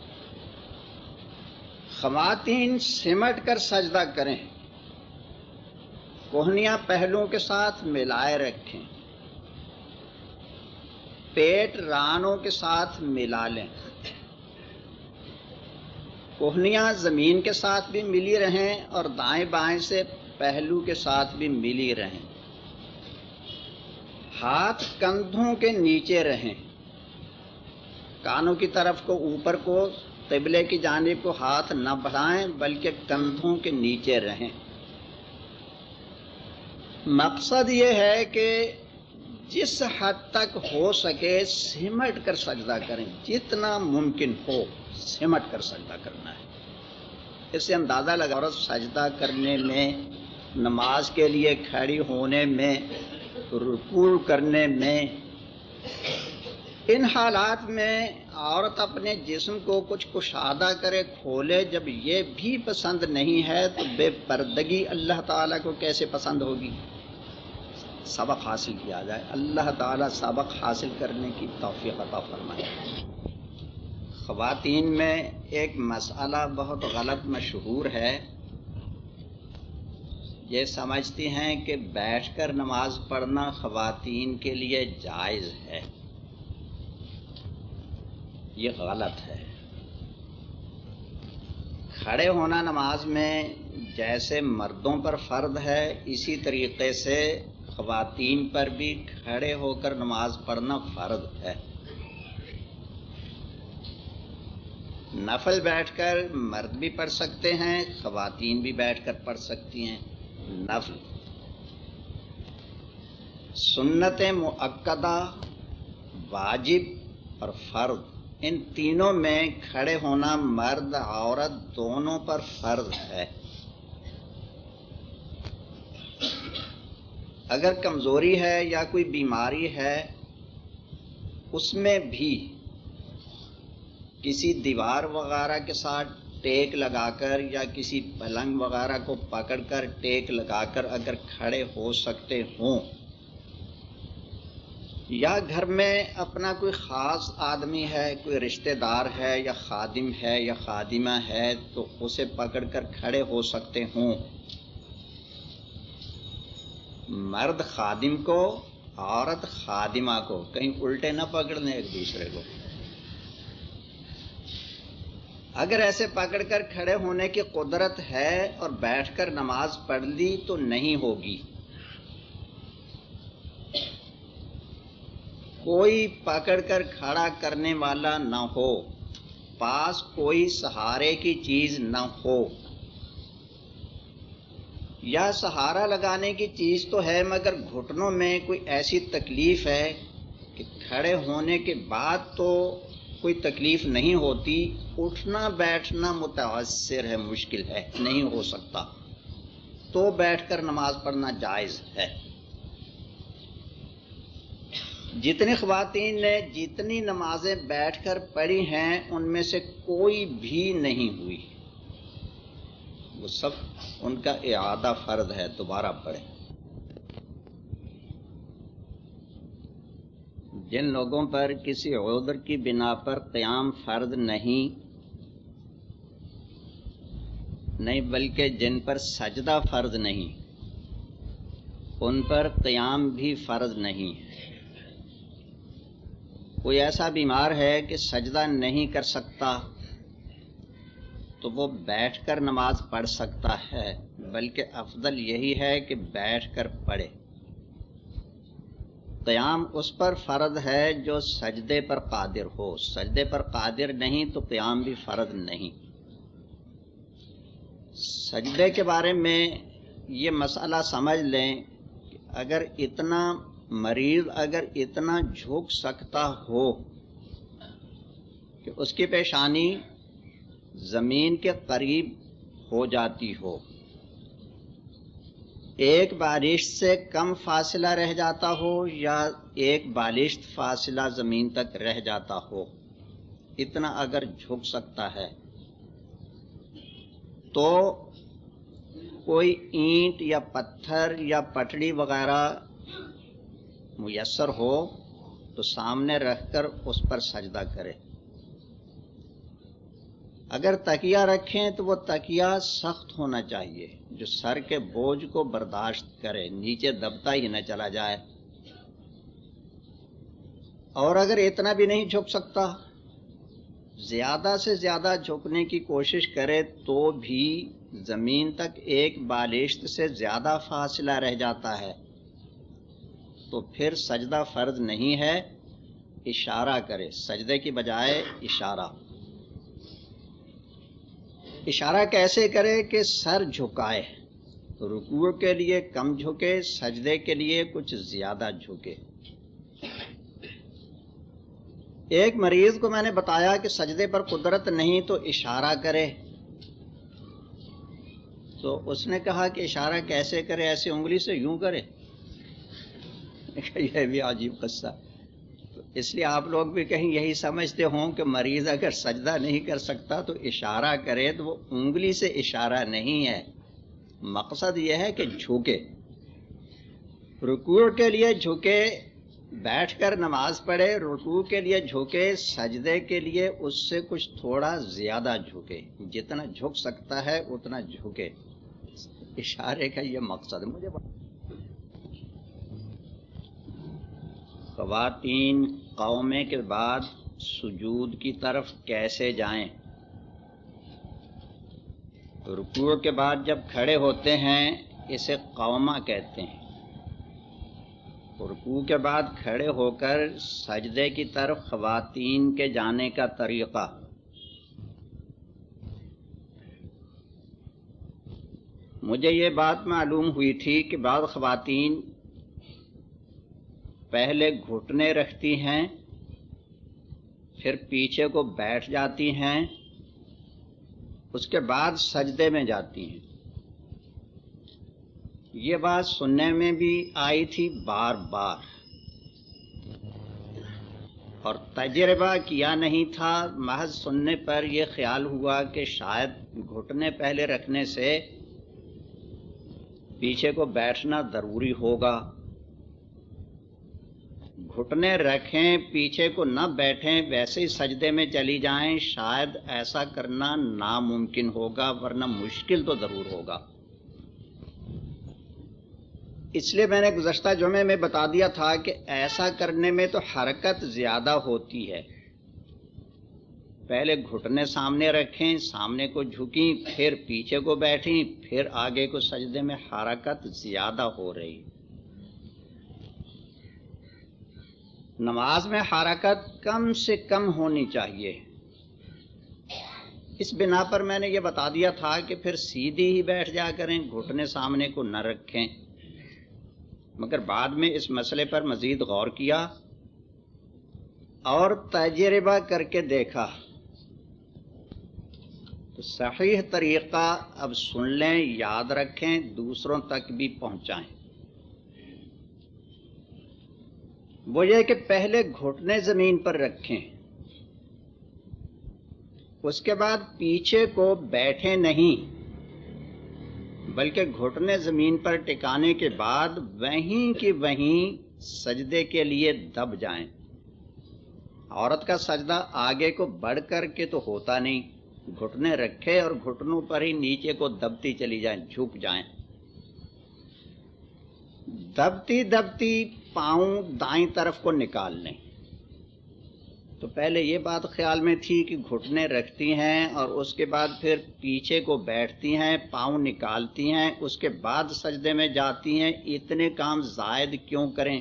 خواتین سمٹ کر سجدہ کریں۔ کوہنیاں پہلوؤں کے ساتھ ملائے رکھیں۔ پیٹ رانوں کے ساتھ ملا لیں۔ کوہنیاں زمین کے ساتھ بھی ملی رہیں اور دائیں بائیں سے پہلو کے ساتھ بھی ملی رہیں۔ ہاتھ کندھوں کے نیچے رہیں۔ کانوں کی طرف کو اوپر کو قبلے کی جانب کو ہاتھ نہ بڑھائیں بلکہ کندھوں کے نیچے رہیں۔ مقصد یہ ہے کہ جس حد تک ہو سکے سمٹ کر سجدہ کریں، جتنا ممکن ہو سمٹ کر سجدہ کرنا ہے۔ اس سے اندازہ لگا عورت سجدہ کرنے میں، نماز کے لیے کھڑی ہونے میں، رکوع کرنے میں ان حالات میں عورت اپنے جسم کو کچھ کشادہ کرے، کھولے، جب یہ بھی پسند نہیں ہے تو بے پردگی اللہ تعالیٰ کو کیسے پسند ہوگی؟ سبق حاصل کیا جائے۔ اللہ تعالیٰ سبق حاصل کرنے کی توفیق عطا فرمائے۔ خواتین میں ایک مسئلہ بہت غلط مشہور ہے۔ یہ سمجھتی ہیں کہ بیٹھ کر نماز پڑھنا خواتین کے لیے جائز ہے۔ یہ غلط ہے۔ کھڑے ہونا نماز میں جیسے مردوں پر فرد ہے، اسی طریقے سے خواتین پر بھی کھڑے ہو کر نماز پڑھنا فرض ہے۔ نفل بیٹھ کر مرد بھی پڑھ سکتے ہیں، خواتین بھی بیٹھ کر پڑھ سکتی ہیں۔ نفل۔ سنت معقدہ واجب اور فرد ان تینوں میں کھڑے ہونا مرد عورت دونوں پر فرض ہے۔ اگر کمزوری ہے یا کوئی بیماری ہے، اس میں بھی کسی دیوار وغیرہ کے ساتھ ٹیک لگا کر یا کسی پلنگ وغیرہ کو پکڑ کر ٹیک لگا کر اگر کھڑے ہو سکتے ہوں یا گھر میں اپنا کوئی خاص آدمی ہے، کوئی رشتہ دار ہے یا خادم ہے یا خادمہ ہے، تو اسے پکڑ کر کھڑے ہو سکتے ہوں۔ مرد خادم کو، عورت خادمہ کو، کہیں الٹے نہ پکڑنے ایک دوسرے کو۔ اگر ایسے پکڑ کر کھڑے ہونے کی قدرت ہے اور بیٹھ کر نماز پڑھ لی تو نہیں ہوگی۔ کوئی پکڑ کر کھڑا کرنے والا نہ ہو، پاس کوئی سہارے کی چیز نہ ہو۔ یا سہارا لگانے کی چیز تو ہے، مگر گھٹنوں میں کوئی ایسی تکلیف ہے کہ کھڑے ہونے کے بعد تو کوئی تکلیف نہیں ہوتی۔ اٹھنا، بیٹھنا متاثر ہے، مشکل ہے، نہیں ہو سکتا۔ تو بیٹھ کر نماز پڑھنا جائز ہے۔ جتنی خواتین نے جتنی نمازیں بیٹھ کر پڑھی ہیں، ان میں سے کوئی بھی نہیں ہوئی۔ وہ سب ان کا اعادہ فرد ہے، دوبارہ پڑھے جن لوگوں پر کسی عذر کی بنا پر قیام فرد نہیں نہیں بلکہ جن پر سجدہ فرض نہیں، ان پر قیام بھی فرض نہیں۔ کوئی ایسا بیمار ہے کہ سجدہ نہیں کر سکتا تو وہ بیٹھ کر نماز پڑھ سکتا ہے، بلکہ افضل یہی ہے کہ بیٹھ کر پڑھے۔ قیام اس پر فرد ہے جو سجدے پر قادر ہو۔ سجدے پر قادر نہیں تو قیام بھی فرد نہیں۔ سجدے کے بارے میں یہ مسئلہ سمجھ لیں کہ اگر اتنا مریض اگر اتنا جھک سکتا ہو کہ اس کی پیشانی زمین کے قریب ہو جاتی ہو، ایک بالشت سے کم فاصلہ رہ جاتا ہو یا ایک بالشت فاصلہ زمین تک رہ جاتا ہو، اتنا اگر جھک سکتا ہے۔ تو کوئی اینٹ یا پتھر یا پٹڑی وغیرہ میسر ہو تو سامنے رکھ کر اس پر سجدہ کرے۔ اگر تکیا رکھیں تو وہ تکیا سخت ہونا چاہیے، جو سر کے بوجھ کو برداشت کرے، نیچے دبتا ہی نہ چلا جائے۔ اور اگر اتنا بھی نہیں جھک سکتا، زیادہ سے زیادہ جھکنے کی کوشش کرے تو بھی زمین تک ایک بالشت سے زیادہ فاصلہ رہ جاتا ہے۔ تو پھر سجدہ فرض نہیں ہے، اشارہ کرے۔ سجدے کی بجائے اشارہ۔ اشارہ کیسے کرے کہ سر جھکائے؟ رکوع کے لیے کم جھکے، سجدے کے لیے کچھ زیادہ جھکے۔ ایک مریض کو میں نے بتایا کہ سجدے پر قدرت نہیں تو اشارہ کرے۔ تو اس نے کہا کہ اشارہ کیسے کرے؟ ایسے انگلی سے یوں کرے۔ یہ بھی عجیب قصہ۔ اس لیے آپ لوگ بھی کہیں یہی سمجھتے ہوں کہ مریض اگر سجدہ نہیں کر سکتا تو اشارہ کرے تو وہ انگلی سے اشارہ نہیں ہے۔ مقصد یہ ہے کہ جھکے۔ رکوع کے لیے جھکے، بیٹھ کر نماز پڑھے، رکوع کے لیے جھکے، سجدے کے لیے اس سے کچھ تھوڑا زیادہ جھکے۔ جتنا جھک سکتا ہے، اتنا جھکے۔ اشارے کا یہ مقصد۔ مجھے خواتین قومے کے بعد سجود کی طرف کیسے جائیں؟ رکوع کے بعد جب کھڑے ہوتے ہیں، اسے قومہ کہتے ہیں۔ رکوع کے بعد کھڑے ہو کر سجدے کی طرف خواتین کے جانے کا طریقہ۔ مجھے یہ بات معلوم ہوئی تھی کہ بعض خواتین پہلے گھٹنے رکھتی ہیں، پھر پیچھے کو بیٹھ جاتی ہیں، اس کے بعد سجدے میں جاتی ہیں۔ یہ بات سننے میں بھی آئی تھی بار بار۔ اور تجربہ کیا نہیں تھا، محض سننے پر یہ خیال ہوا کہ شاید گھٹنے پہلے رکھنے سے پیچھے کو بیٹھنا ضروری ہوگا۔ گھٹنے رکھیں، پیچھے کو نہ بیٹھیں، ویسے ہی سجدے میں چلی جائیں۔ شاید ایسا کرنا ناممکن ہوگا، ورنہ مشکل تو ضرور ہوگا۔ اس لیے میں نے گزشتہ جمعے میں بتا دیا تھا کہ ایسا کرنے میں تو حرکت زیادہ ہوتی ہے۔ پہلے گھٹنے سامنے رکھیں، سامنے کو جھکیں، پھر پیچھے کو بیٹھیں، پھر آگے کو سجدے میں حرکت زیادہ ہو رہی۔ نماز میں حرکت کم سے کم ہونی چاہیے۔ اس بنا پر میں نے یہ بتا دیا تھا کہ پھر سیدھی ہی بیٹھ جا کریں، گھٹنے سامنے کو نہ رکھیں۔ مگر بعد میں اس مسئلے پر مزید غور کیا اور تجربہ کر کے دیکھا۔ تو صحیح طریقہ اب سن لیں، یاد رکھیں، دوسروں تک بھی پہنچائیں۔ وہ یہ کہ پہلے گھٹنے زمین پر رکھیں۔ اس کے بعد پیچھے کو بیٹھے نہیں، بلکہ گھٹنے زمین پر ٹکانے کے بعد وہیں کی وہیں سجدے کے لیے دب جائیں۔ عورت کا سجدہ آگے کو بڑھ کر کے تو ہوتا نہیں، گھٹنے رکھے اور گھٹنوں پر ہی نیچے کو دبتی چلی جائیں، جھک جائیں۔ دبتی دبتی پاؤں دائیں طرف کو نکال لیں۔ تو پہلے یہ بات خیال میں تھی کہ گھٹنے رکھتی ہیں اور اس کے بعد پھر پیچھے کو بیٹھتی ہیں، پاؤں نکالتی ہیں، اس کے بعد سجدے میں جاتی ہیں۔ اتنے کام زائد کیوں کریں؟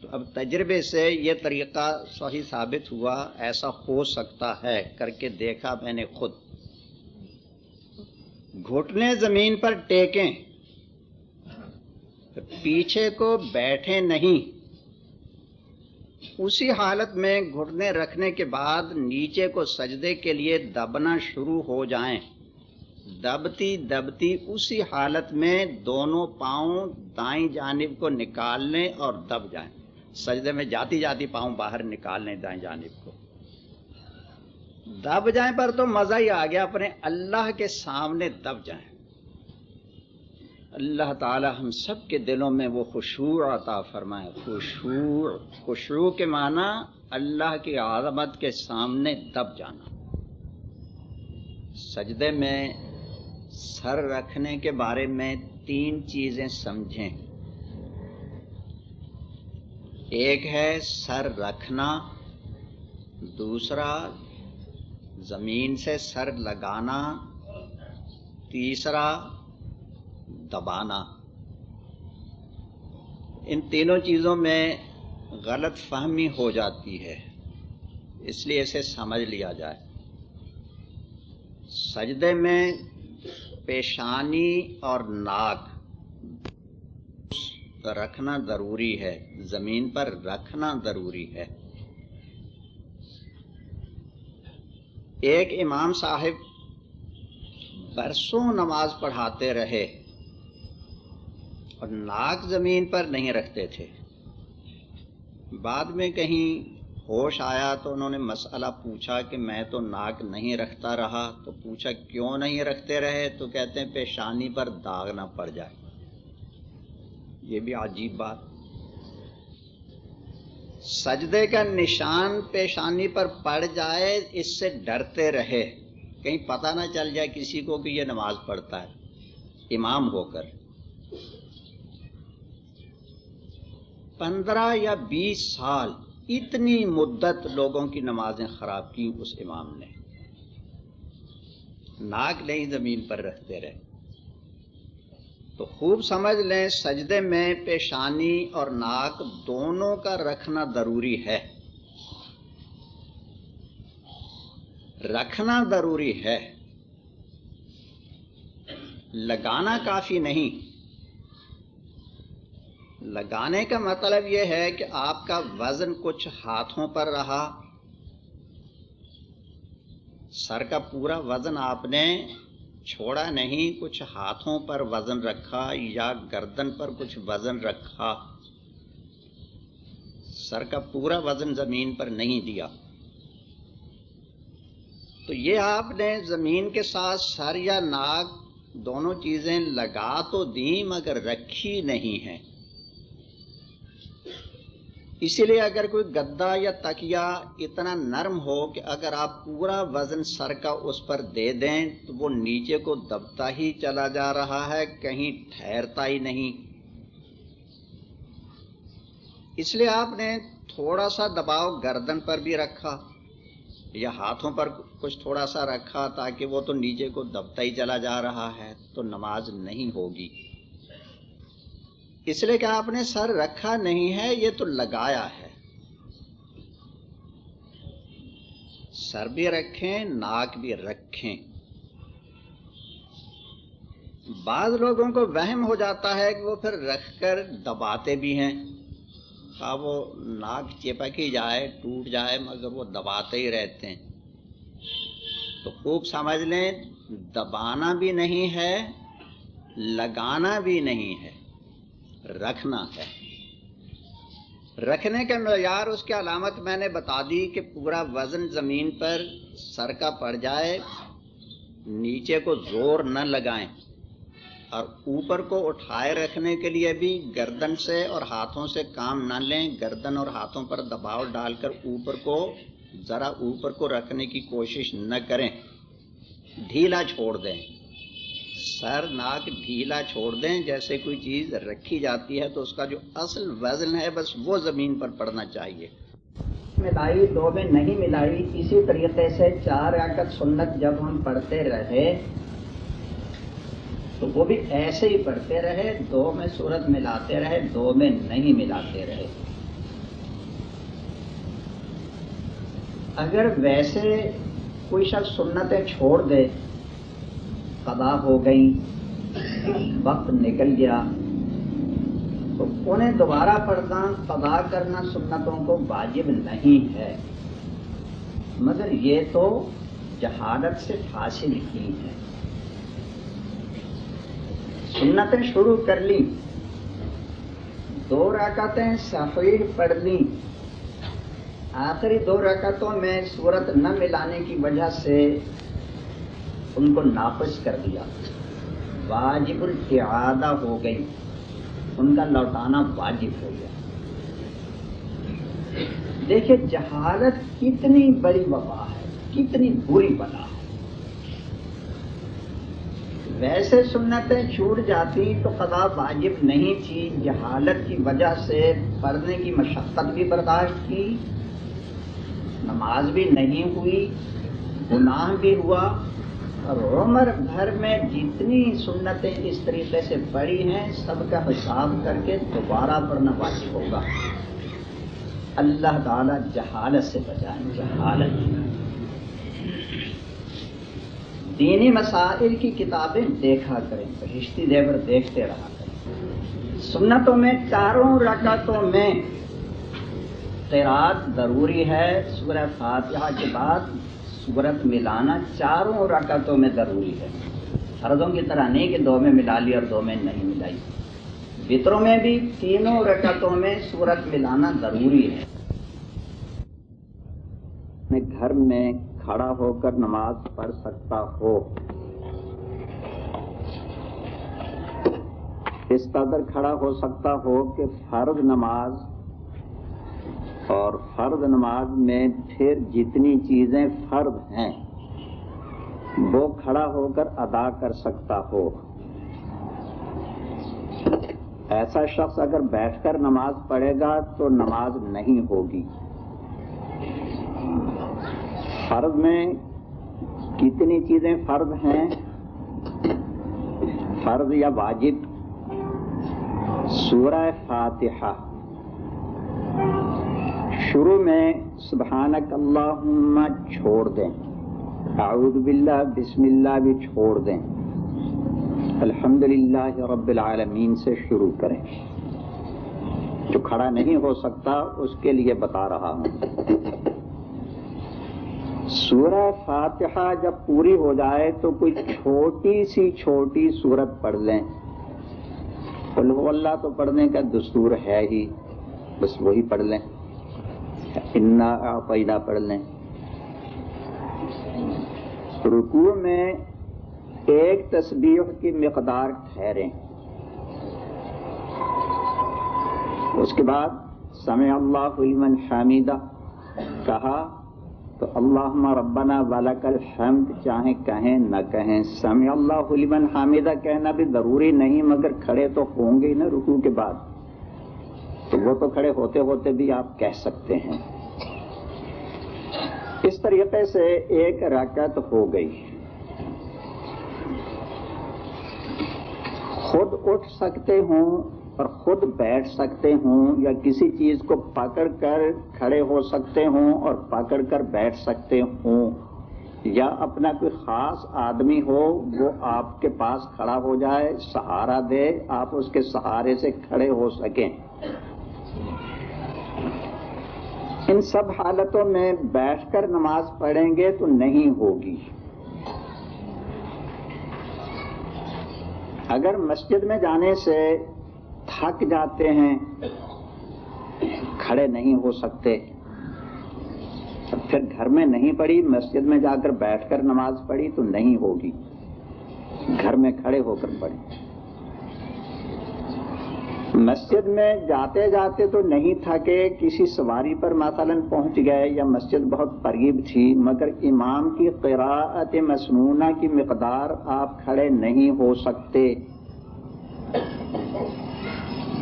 تو اب تجربے سے یہ طریقہ صحیح ثابت ہوا، ایسا ہو سکتا ہے۔ کر کے دیکھا میں نے خود۔ گھٹنے زمین پر ٹیکیں۔ پیچھے کو بیٹھے نہیں۔ اسی حالت میں گھٹنے رکھنے کے بعد نیچے کو سجدے کے لیے دبنا شروع ہو جائیں۔ دبتی دبتی اسی حالت میں دونوں پاؤں دائیں جانب کو نکال لیں اور دب جائیں۔ سجدے میں جاتی جاتی پاؤں باہر نکال لیں دائیں جانب کو۔ دب جائیں پر تو مزہ ہی آ گیا، اپنے اللہ کے سامنے دب جائیں۔ اللہ تعالی ہم سب کے دلوں میں وہ خوشور عطا فرمائے۔ خوشور خوشور کے معنی اللہ کی عظمت کے سامنے دب جانا۔ سجدے میں سر رکھنے کے بارے میں تین چیزیں سمجھیں۔ ایک ہے سر رکھنا، دوسرا زمین سے سر لگانا، تیسرا دبانا۔ ان تینوں چیزوں میں غلط فہمی ہو جاتی ہے، اس لیے اسے سمجھ لیا جائے۔ سجدے میں پیشانی اور ناک رکھنا ضروری ہے، زمین پر رکھنا ضروری ہے۔ ایک امام صاحب برسوں نماز پڑھاتے رہے۔ اور ناک زمین پر نہیں رکھتے تھے۔ بعد میں کہیں ہوش آیا تو انہوں نے مسئلہ پوچھا کہ میں تو ناک نہیں رکھتا رہا، تو پوچھا کیوں نہیں رکھتے رہے؟ تو کہتے ہیں پیشانی پر داغ نہ پڑ جائے۔ یہ بھی عجیب بات۔ سجدے کا نشان پیشانی پر پڑ جائے، اس سے ڈرتے رہے۔ کہیں پتہ نہ چل جائے کسی کو کہ یہ نماز پڑھتا ہے، امام ہو کر۔ پندرہ یا بیس سال اتنی مدت لوگوں کی نمازیں خراب کی اس امام نے۔ ناک نہیں زمین پر رکھتے رہے۔ تو خوب سمجھ لیں سجدے میں پیشانی اور ناک دونوں کا رکھنا ضروری ہے۔ رکھنا ضروری ہے۔ لگانا کافی نہیں۔ لگانے کا مطلب یہ ہے کہ آپ کا وزن کچھ ہاتھوں پر رہا۔ سر کا پورا وزن آپ نے چھوڑا نہیں، کچھ ہاتھوں پر وزن رکھا یا گردن پر کچھ وزن رکھا۔ سر کا پورا وزن زمین پر نہیں دیا۔ تو یہ آپ نے زمین کے ساتھ سر یا ناک دونوں چیزیں لگا تو دیں، مگر رکھی نہیں ہیں۔ اسی لیے اگر کوئی گدا یا تکیا اتنا نرم ہو کہ اگر آپ پورا وزن سر کا اس پر دے دیں، تو وہ نیچے کو دبتا ہی چلا جا رہا ہے، کہیں ٹھہرتا ہی نہیں۔ اس لیے آپ نے تھوڑا سا دباؤ گردن پر بھی رکھا یا ہاتھوں پر کچھ تھوڑا سا رکھا تاکہ وہ تو نیچے کو دبتا ہی چلا جا رہا ہے، تو نماز نہیں ہوگی۔ اس لیے کہ آپ نے سر رکھا نہیں ہے، یہ تو لگایا ہے۔ سر بھی رکھیں، ناک بھی رکھیں۔ بعض لوگوں کو وہم ہو جاتا ہے کہ وہ پھر رکھ کر دباتے بھی ہیں۔ وہ ناک چپک ہی جائے، ٹوٹ جائے، مگر وہ دباتے ہی رہتے ہیں۔ تو خوب سمجھ لیں، دبانا بھی نہیں ہے، لگانا بھی نہیں ہے۔ رکھنا ہے۔ رکھنے کے معیار اس کی علامت میں نے بتا دی کہ پورا وزن زمین پر سر کا پڑ جائے، نیچے کو زور نہ لگائیں، اور اوپر کو اٹھائے رکھنے کے لیے بھی گردن سے اور ہاتھوں سے کام نہ لیں۔ گردن اور ہاتھوں پر دباؤ ڈال کر اوپر کو، ذرا اوپر کو رکھنے کی کوشش نہ کریں۔ ڈھیلا چھوڑ دیں۔ سر ناک ڈھیلا چھوڑ دیں، جیسے کوئی چیز رکھی جاتی ہے تو اس کا جو اصل وزن ہے، بس وہ زمین پر پڑنا چاہیے۔ ملائی دو میں نہیں ملائی، اسی طریقے سے چار آکت سنت جب ہم پڑھتے رہے، تو وہ بھی ایسے ہی پڑھتے رہے، دو میں صورت ملاتے رہے، دو میں نہیں ملاتے رہے۔ اگر ویسے کوئی شخص سنتیں چھوڑ دے قضا ہو گئی وقت نکل گیا۔ تو انہیں دوبارہ پڑھنا قضا کرنا سنتوں کو واجب نہیں ہے۔ مگر یہ تو جہالت سے حاصل کی ہے سنتیں شروع کر لی دو رکعتیں صحیح پڑھ لی آخری دو رکعتوں میں صورت نہ ملانے کی وجہ سے ان کو ناقص کر دیا۔ واجب التعادہ ہو گئی۔ ان کا لوٹانا واجب ہو گیا۔ دیکھیے جہالت کتنی بڑی وبا ہے، کتنی بری بلا ہے۔ ویسے سنتیں چھوٹ جاتی تو قضا واجب نہیں تھی۔ جہالت کی وجہ سے پڑھنے کی مشقت بھی برداشت کی، نماز بھی نہیں ہوئی، گناہ بھی ہوا۔ اور عمر بھر میں جتنی سنتیں اس طریقے سے پڑھی ہیں، سب کا حساب کر کے دوبارہ پڑھنا واجب ہوگا۔ اللہ تعالی جہالت سے بچائیں جہالت۔ دینی مسائل کی کتابیں دیکھا کریں رشتی دیور دیکھتے رہا کریں۔ سنتوں میں، چاروں رکعتوں میں قرات ضروری ہے۔ سورہ فاتحہ کے بعد سورت ملانا چاروں رکعتوں میں ضروری ہے۔ فرضوں کی طرح نہیں کہ دو میں ملا لی اور دو میں نہیں ملائی۔ وطروں میں بھی تینوں رکعتوں میں سورت ملانا ضروری ہے۔ گھر میں کھڑا ہو کر نماز پڑھ سکتا ہو اس قدر کھڑا ہو سکتا ہو کہ فرض نماز اور فرض نماز میں پھر جتنی چیزیں فرض ہیں، وہ کھڑا ہو کر ادا کر سکتا ہو۔ ایسا شخص اگر بیٹھ کر نماز پڑھے گا تو نماز نہیں ہوگی۔ فرض میں کتنی چیزیں فرض ہیں؟ فرض یا واجب؟ سورہ فاتحہ۔ شروع میں سبحانک اللہم چھوڑ دیں۔ اعوذ باللہ، بسم اللہ بھی چھوڑ دیں۔ الحمد رب العالمین سے شروع کریں۔ جو کھڑا نہیں ہو سکتا، اس کے لیے بتا رہا ہوں۔ سورہ فاتحہ جب پوری ہو جائے، تو کوئی چھوٹی سی چھوٹی سورت پڑھ لیں۔ اللہ تو پڑھنے کا دستور ہے ہی۔ بس وہی پڑھ لیں۔ انا پیدا پڑھ لیں۔ رکوع میں ایک تصویر کی مقدار ٹھہریں۔ اس کے بعد سمع اللہ علم حمیدہ۔ کہا، تو اللہ ربنا ولک الحمد، چاہیں کہیں نہ کہیں۔ سمع اللہ علم حامدہ کہنا بھی ضروری نہیں، مگر کھڑے تو ہوں گے نا رکوع کے بعد۔ تو وہ تو کھڑے ہوتے ہوتے بھی آپ کہہ سکتے ہیں۔ اس طریقے سے ایک رکعت ہو گئی۔ خود اٹھ سکتے ہوں اور خود بیٹھ سکتے ہوں یا کسی چیز کو پکڑ کر کھڑے ہو سکتے ہوں اور پکڑ کر بیٹھ سکتے ہوں۔ یا اپنا کوئی خاص آدمی ہو، وہ آپ کے پاس کھڑا ہو جائے، سہارا دے، آپ اس کے سہارے سے کھڑے ہو سکیں۔ ان سب حالتوں میں بیٹھ کر نماز پڑھیں گے تو نہیں ہوگی۔ اگر مسجد میں جانے سے تھک جاتے ہیں، کھڑے نہیں ہو سکتے۔ پھر گھر میں نہیں پڑھی، مسجد میں جا کر بیٹھ کر نماز پڑھی تو نہیں ہوگی۔ گھر میں کھڑے ہو کر پڑھی۔ مسجد میں جاتے جاتے تو نہیں تھا کہ کسی سواری پر مثلا پہنچ گئے یا مسجد بہت قریب تھی، مگر امام کی قراءت مسنونہ کی مقدار آپ کھڑے نہیں ہو سکتے۔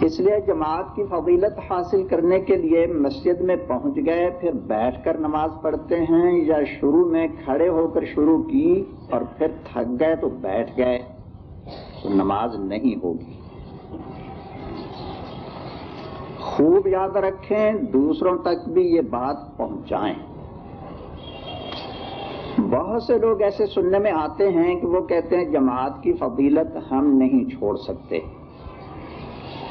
اس لیے جماعت کی فضیلت حاصل کرنے کے لیے مسجد میں پہنچ گئے، پھر بیٹھ کر نماز پڑھتے ہیں یا شروع میں کھڑے ہو کر شروع کی اور پھر تھک گئے تو بیٹھ گئے۔ تو نماز نہیں ہوگی۔ خوب یاد رکھیں، دوسروں تک بھی یہ بات پہنچائیں۔ بہت سے لوگ ایسے سننے میں آتے ہیں کہ وہ کہتے ہیں، جماعت کی فضیلت ہم نہیں چھوڑ سکتے۔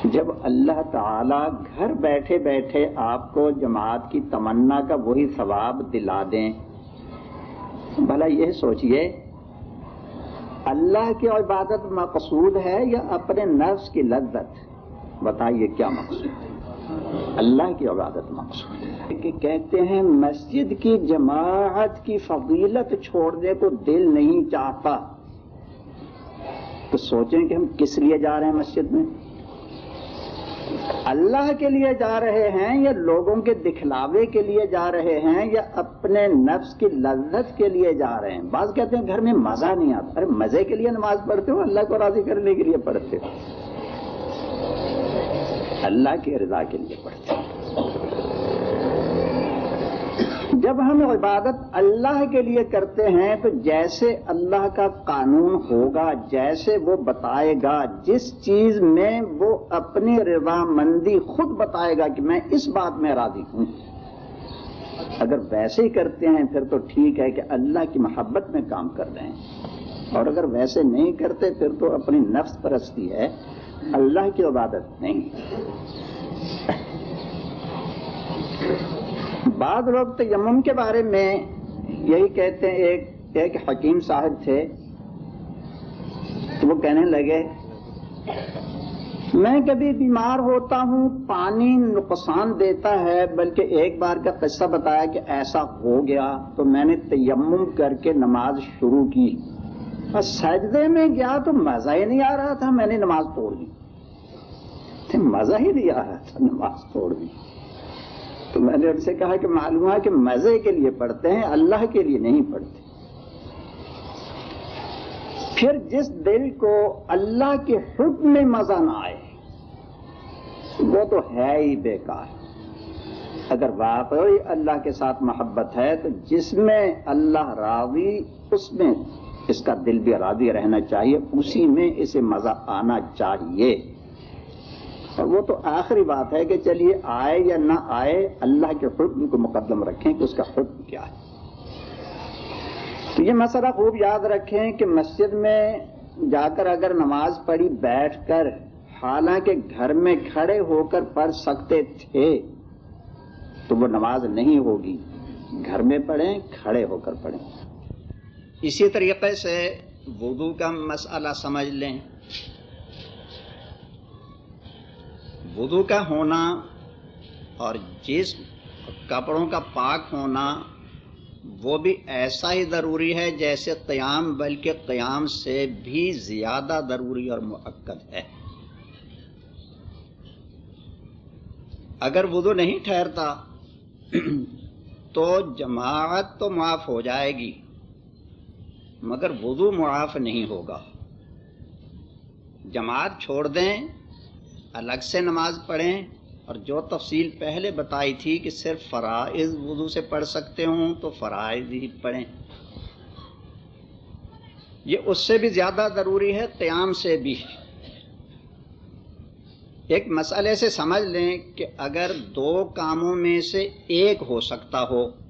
جب اللہ تعالی گھر بیٹھے بیٹھے آپ کو جماعت کی تمنا کا وہی ثواب دلا دیں، بھلا یہ سوچئے، اللہ کی عبادت مقصود ہے یا اپنے نفس کی لذت؟ بتائیے کیا مقصود ہے؟ اللہ کی عبادت مقصود ہے کہ کہتے ہیں مسجد کی جماعت کی فضیلت چھوڑنے کو دل نہیں چاہتا۔ تو سوچیں کہ ہم کس لیے جا رہے ہیں مسجد میں؟ اللہ کے لیے جا رہے ہیں یا لوگوں کے دکھلاوے کے لیے جا رہے ہیں یا اپنے نفس کی لذت کے لیے جا رہے ہیں؟ بعض کہتے ہیں گھر میں مزہ نہیں آتا۔ ارے مزے کے لیے نماز پڑھتے ہو، اللہ کو راضی کرنے کے لیے پڑھتے ہو۔ اللہ کی رضا کے لیے پڑھتے ہیں۔ جب ہم عبادت اللہ کے لیے کرتے ہیں، تو جیسے اللہ کا قانون ہوگا، جیسے وہ بتائے گا، جس چیز میں وہ اپنی رضا مندی خود بتائے گا کہ میں اس بات میں راضی ہوں۔ اگر ویسے ہی کرتے ہیں، پھر تو ٹھیک ہے کہ اللہ کی محبت میں کام کر رہے ہیں۔ اور اگر ویسے نہیں کرتے، پھر تو اپنی نفس پرستی ہے۔ اللہ کی عبادت نہیں۔ بعض لوگ تیمم کے بارے میں یہی کہتے ہیں، ایک ایک حکیم صاحب تھے۔ تو وہ کہنے لگے، میں کبھی بیمار ہوتا ہوں، پانی نقصان دیتا ہے، بلکہ ایک بار کا قصہ بتایا کہ ایسا ہو گیا تو میں نے تیمم کر کے نماز شروع کی۔ سجدے میں گیا تو مزہ ہی نہیں آ رہا تھا، میں نے نماز توڑ دی۔ مزہ ہی نہیں آ رہا تھا، نماز توڑ دی۔ تو میں نے ان سے کہا کہ معلوم ہے کہ مزے کے لیے پڑھتے ہیں، اللہ کے لیے نہیں پڑھتے۔ پھر جس دل کو اللہ کے حکم میں مزہ نہ آئے، وہ تو ہے ہی بیکار۔ اگر واقعی اللہ کے ساتھ محبت ہے، تو جس میں اللہ راضی، اس میں اس کا دل بھی راضی رہنا چاہیے، اسی میں اسے مزہ آنا چاہیے۔ اور وہ تو آخری بات ہے کہ چلیے، آئے یا نہ آئے، اللہ کے حکم کو مقدم رکھیں کہ اس کا حکم کیا ہے۔ تو یہ مسئلہ خوب یاد رکھیں کہ مسجد میں جا کر اگر نماز پڑھی بیٹھ کر، حالانکہ گھر میں کھڑے ہو کر پڑھ سکتے تھے، تو وہ نماز نہیں ہوگی۔ گھر میں پڑھیں، کھڑے ہو کر پڑھیں۔ اسی طریقے سے وضو کا مسئلہ سمجھ لیں۔ وضو کا ہونا اور جس کپڑوں کا پاک ہونا، وہ بھی ایسا ہی ضروری ہے جیسے قیام، بلکہ قیام سے بھی زیادہ ضروری اور معقد ہے۔ اگر وضو نہیں ٹھہرتا، تو جماعت تو معاف ہو جائے گی۔ مگر وضو معاف نہیں ہوگا۔ جماعت چھوڑ دیں، الگ سے نماز پڑھیں، اور جو تفصیل پہلے بتائی تھی کہ صرف فرائض وضو سے پڑھ سکتے ہوں، تو فرائض ہی پڑھیں۔ یہ اس سے بھی زیادہ ضروری ہے، قیام سے بھی۔ ایک مسئلے سے سمجھ لیں کہ اگر دو کاموں میں سے ایک ہو سکتا ہو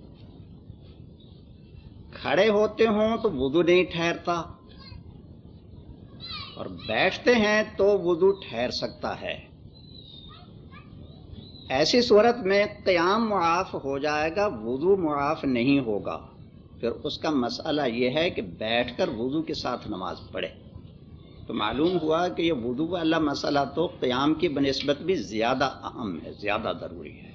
کھڑے ہوتے ہوں تو وضو نہیں ٹھہرتا۔ اور بیٹھتے ہیں تو وضو ٹھہر سکتا ہے۔ ایسی صورت میں قیام معاف ہو جائے گا، وضو معاف نہیں ہوگا۔ پھر اس کا مسئلہ یہ ہے کہ بیٹھ کر وضو کے ساتھ نماز پڑھے تو معلوم ہوا کہ یہ وضو والا مسئلہ تو قیام کی بنسبت بھی زیادہ اہم ہے، زیادہ ضروری ہے۔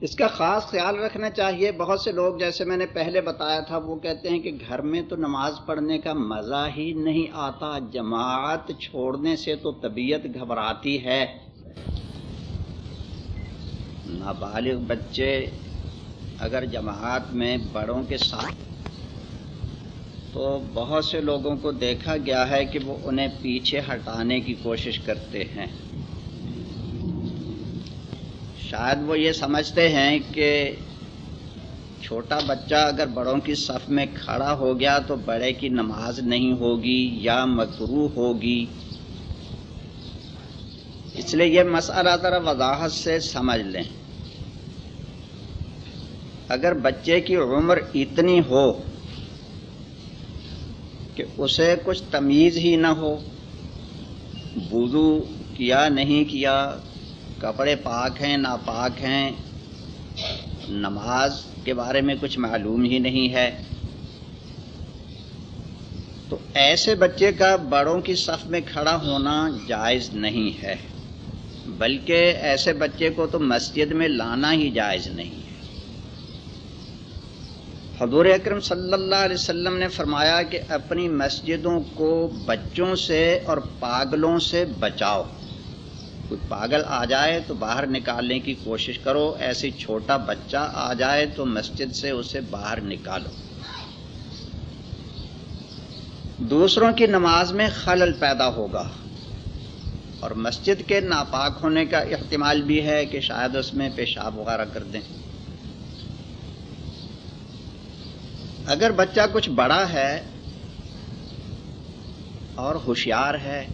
اس کا خاص خیال رکھنا چاہیے۔ بہت سے لوگ جیسے میں نے پہلے بتایا تھا، وہ کہتے ہیں کہ گھر میں تو نماز پڑھنے کا مزہ ہی نہیں آتا، جماعت چھوڑنے سے تو طبیعت گھبراتی ہے۔ نابالغ بچے اگر جماعت میں بڑوں کے ساتھ، تو بہت سے لوگوں کو دیکھا گیا ہے کہ وہ انہیں پیچھے ہٹانے کی کوشش کرتے ہیں۔ شاید وہ یہ سمجھتے ہیں کہ چھوٹا بچہ اگر بڑوں کی صف میں کھڑا ہو گیا تو بڑے کی نماز نہیں ہوگی یا مکرو ہوگی۔ اس لیے یہ مسئلہ ذرا وضاحت سے سمجھ لیں۔ اگر بچے کی عمر اتنی ہو کہ اسے کچھ تمیز ہی نہ ہو، وضو کیا نہیں کیا کپڑے پاک ہیں، ناپاک ہیں، نماز کے بارے میں کچھ معلوم ہی نہیں ہے۔ تو ایسے بچے کا بڑوں کی صف میں کھڑا ہونا جائز نہیں ہے۔ بلکہ ایسے بچے کو تو مسجد میں لانا ہی جائز نہیں ہے۔ حضور اکرم صلی اللہ علیہ وسلم نے فرمایا کہ اپنی مسجدوں کو بچوں سے اور پاگلوں سے بچاؤ۔ کوئی پاگل آ جائے تو باہر نکالنے کی کوشش کرو۔ ایسی چھوٹا بچہ آ جائے تو مسجد سے اسے باہر نکالو۔ دوسروں کی نماز میں خلل پیدا ہوگا۔ اور مسجد کے ناپاک ہونے کا احتمال بھی ہے کہ شاید اس میں پیشاب وغیرہ کر دیں۔ اگر بچہ کچھ بڑا ہے اور ہوشیار ہے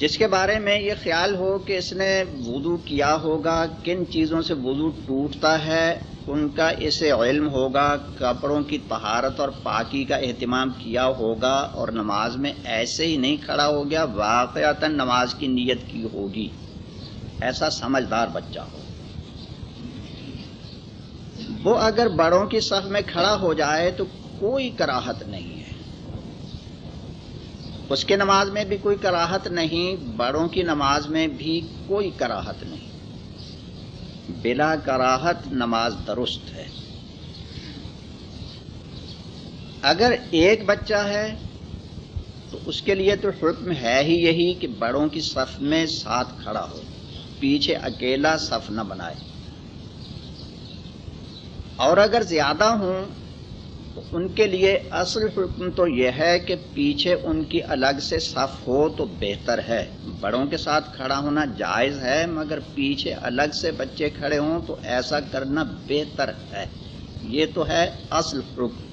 جس کے بارے میں یہ خیال ہو کہ اس نے وضو کیا ہوگا، کن چیزوں سے وضو ٹوٹتا ہے، ان کا اسے علم ہوگا کپڑوں کی طہارت اور پاکی کا اہتمام کیا ہوگا، اور نماز میں ایسے ہی نہیں کھڑا ہو گیا واقعات نماز کی نیت کی ہوگی۔ ایسا سمجھدار بچہ ہو۔ وہ اگر بڑوں کی صف میں کھڑا ہو جائے تو کوئی کراہت نہیں۔ اس کے نماز میں بھی کوئی کراہت نہیں، بڑوں کی نماز میں بھی کوئی کراہت نہیں۔ بلا کراہت نماز درست ہے۔ اگر ایک بچہ ہے، تو اس کے لیے تو حکم ہے ہی یہی کہ بڑوں کی صف میں ساتھ کھڑا ہو، پیچھے اکیلا صف نہ بنائے۔ اور اگر زیادہ ہوں تو ان کے لیے اصل حکم تو یہ ہے کہ پیچھے ان کی الگ سے صف ہو تو بہتر ہے۔ بڑوں کے ساتھ کھڑا ہونا جائز ہے، مگر پیچھے الگ سے بچے کھڑے ہوں تو ایسا کرنا بہتر ہے۔ یہ تو ہے اصل حکم۔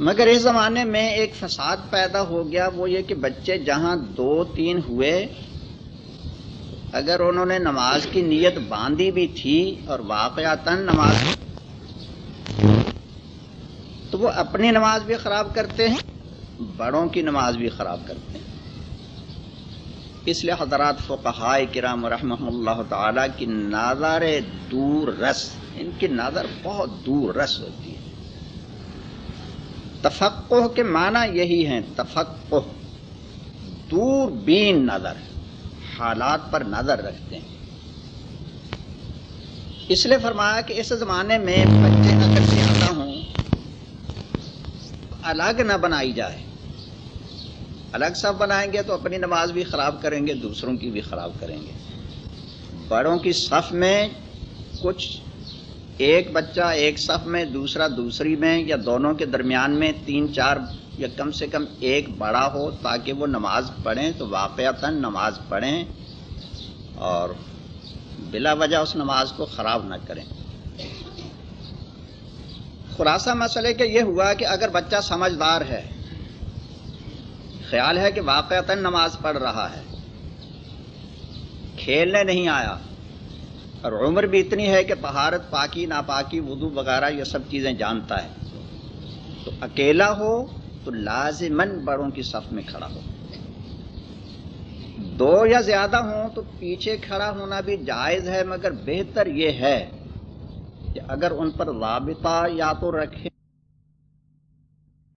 مگر اس زمانے میں ایک فساد پیدا ہو گیا، وہ یہ کہ بچے جہاں دو تین ہوئے، اگر انہوں نے نماز کی نیت باندھی بھی تھی اور واقعات نماز وہ اپنی نماز بھی خراب کرتے ہیں، بڑوں کی نماز بھی خراب کرتے ہیں۔ اس لیے حضرات فقہائے کرام رحمہ اللہ تعالی کی نظر دور رس، ان کی نظر بہت دور رس ہوتی ہے۔ تفقہ کے معنی یہی ہیں، تفقہ، دور بین نظر، حالات پر نظر رکھتے ہیں۔ اس لیے فرمایا کہ اس زمانے میں بچے اگر زیادہ ہوں الگ نہ بنائی جائے۔ الگ سب بنائیں گے تو اپنی نماز بھی خراب کریں گے، دوسروں کی بھی خراب کریں گے۔ بڑوں کی صف میں کچھ ایک بچہ ایک صف میں، دوسرا دوسری میں، یا دونوں کے درمیان میں تین، چار یا کم سے کم ایک بڑا ہو تاکہ وہ نماز پڑھیں تو واقعات نماز پڑھیں اور بلا وجہ اس نماز کو خراب نہ کریں۔ خلاصہ مسئلے کہ یہ ہوا کہ اگر بچہ سمجھدار ہے، خیال ہے کہ واقعات نماز پڑھ رہا ہے، کھیلنے نہیں آیا، اور عمر بھی اتنی ہے کہ پہارت پاکی، ناپاکی، وضو وغیرہ یہ سب چیزیں جانتا ہے۔ تو اکیلا ہو تو لازمن بڑوں کی صف میں کھڑا ہو۔ دو یا زیادہ ہوں تو پیچھے کھڑا ہونا بھی جائز ہے، مگر بہتر یہ ہے کہ اگر ان پر رابطہ یا تو رکھے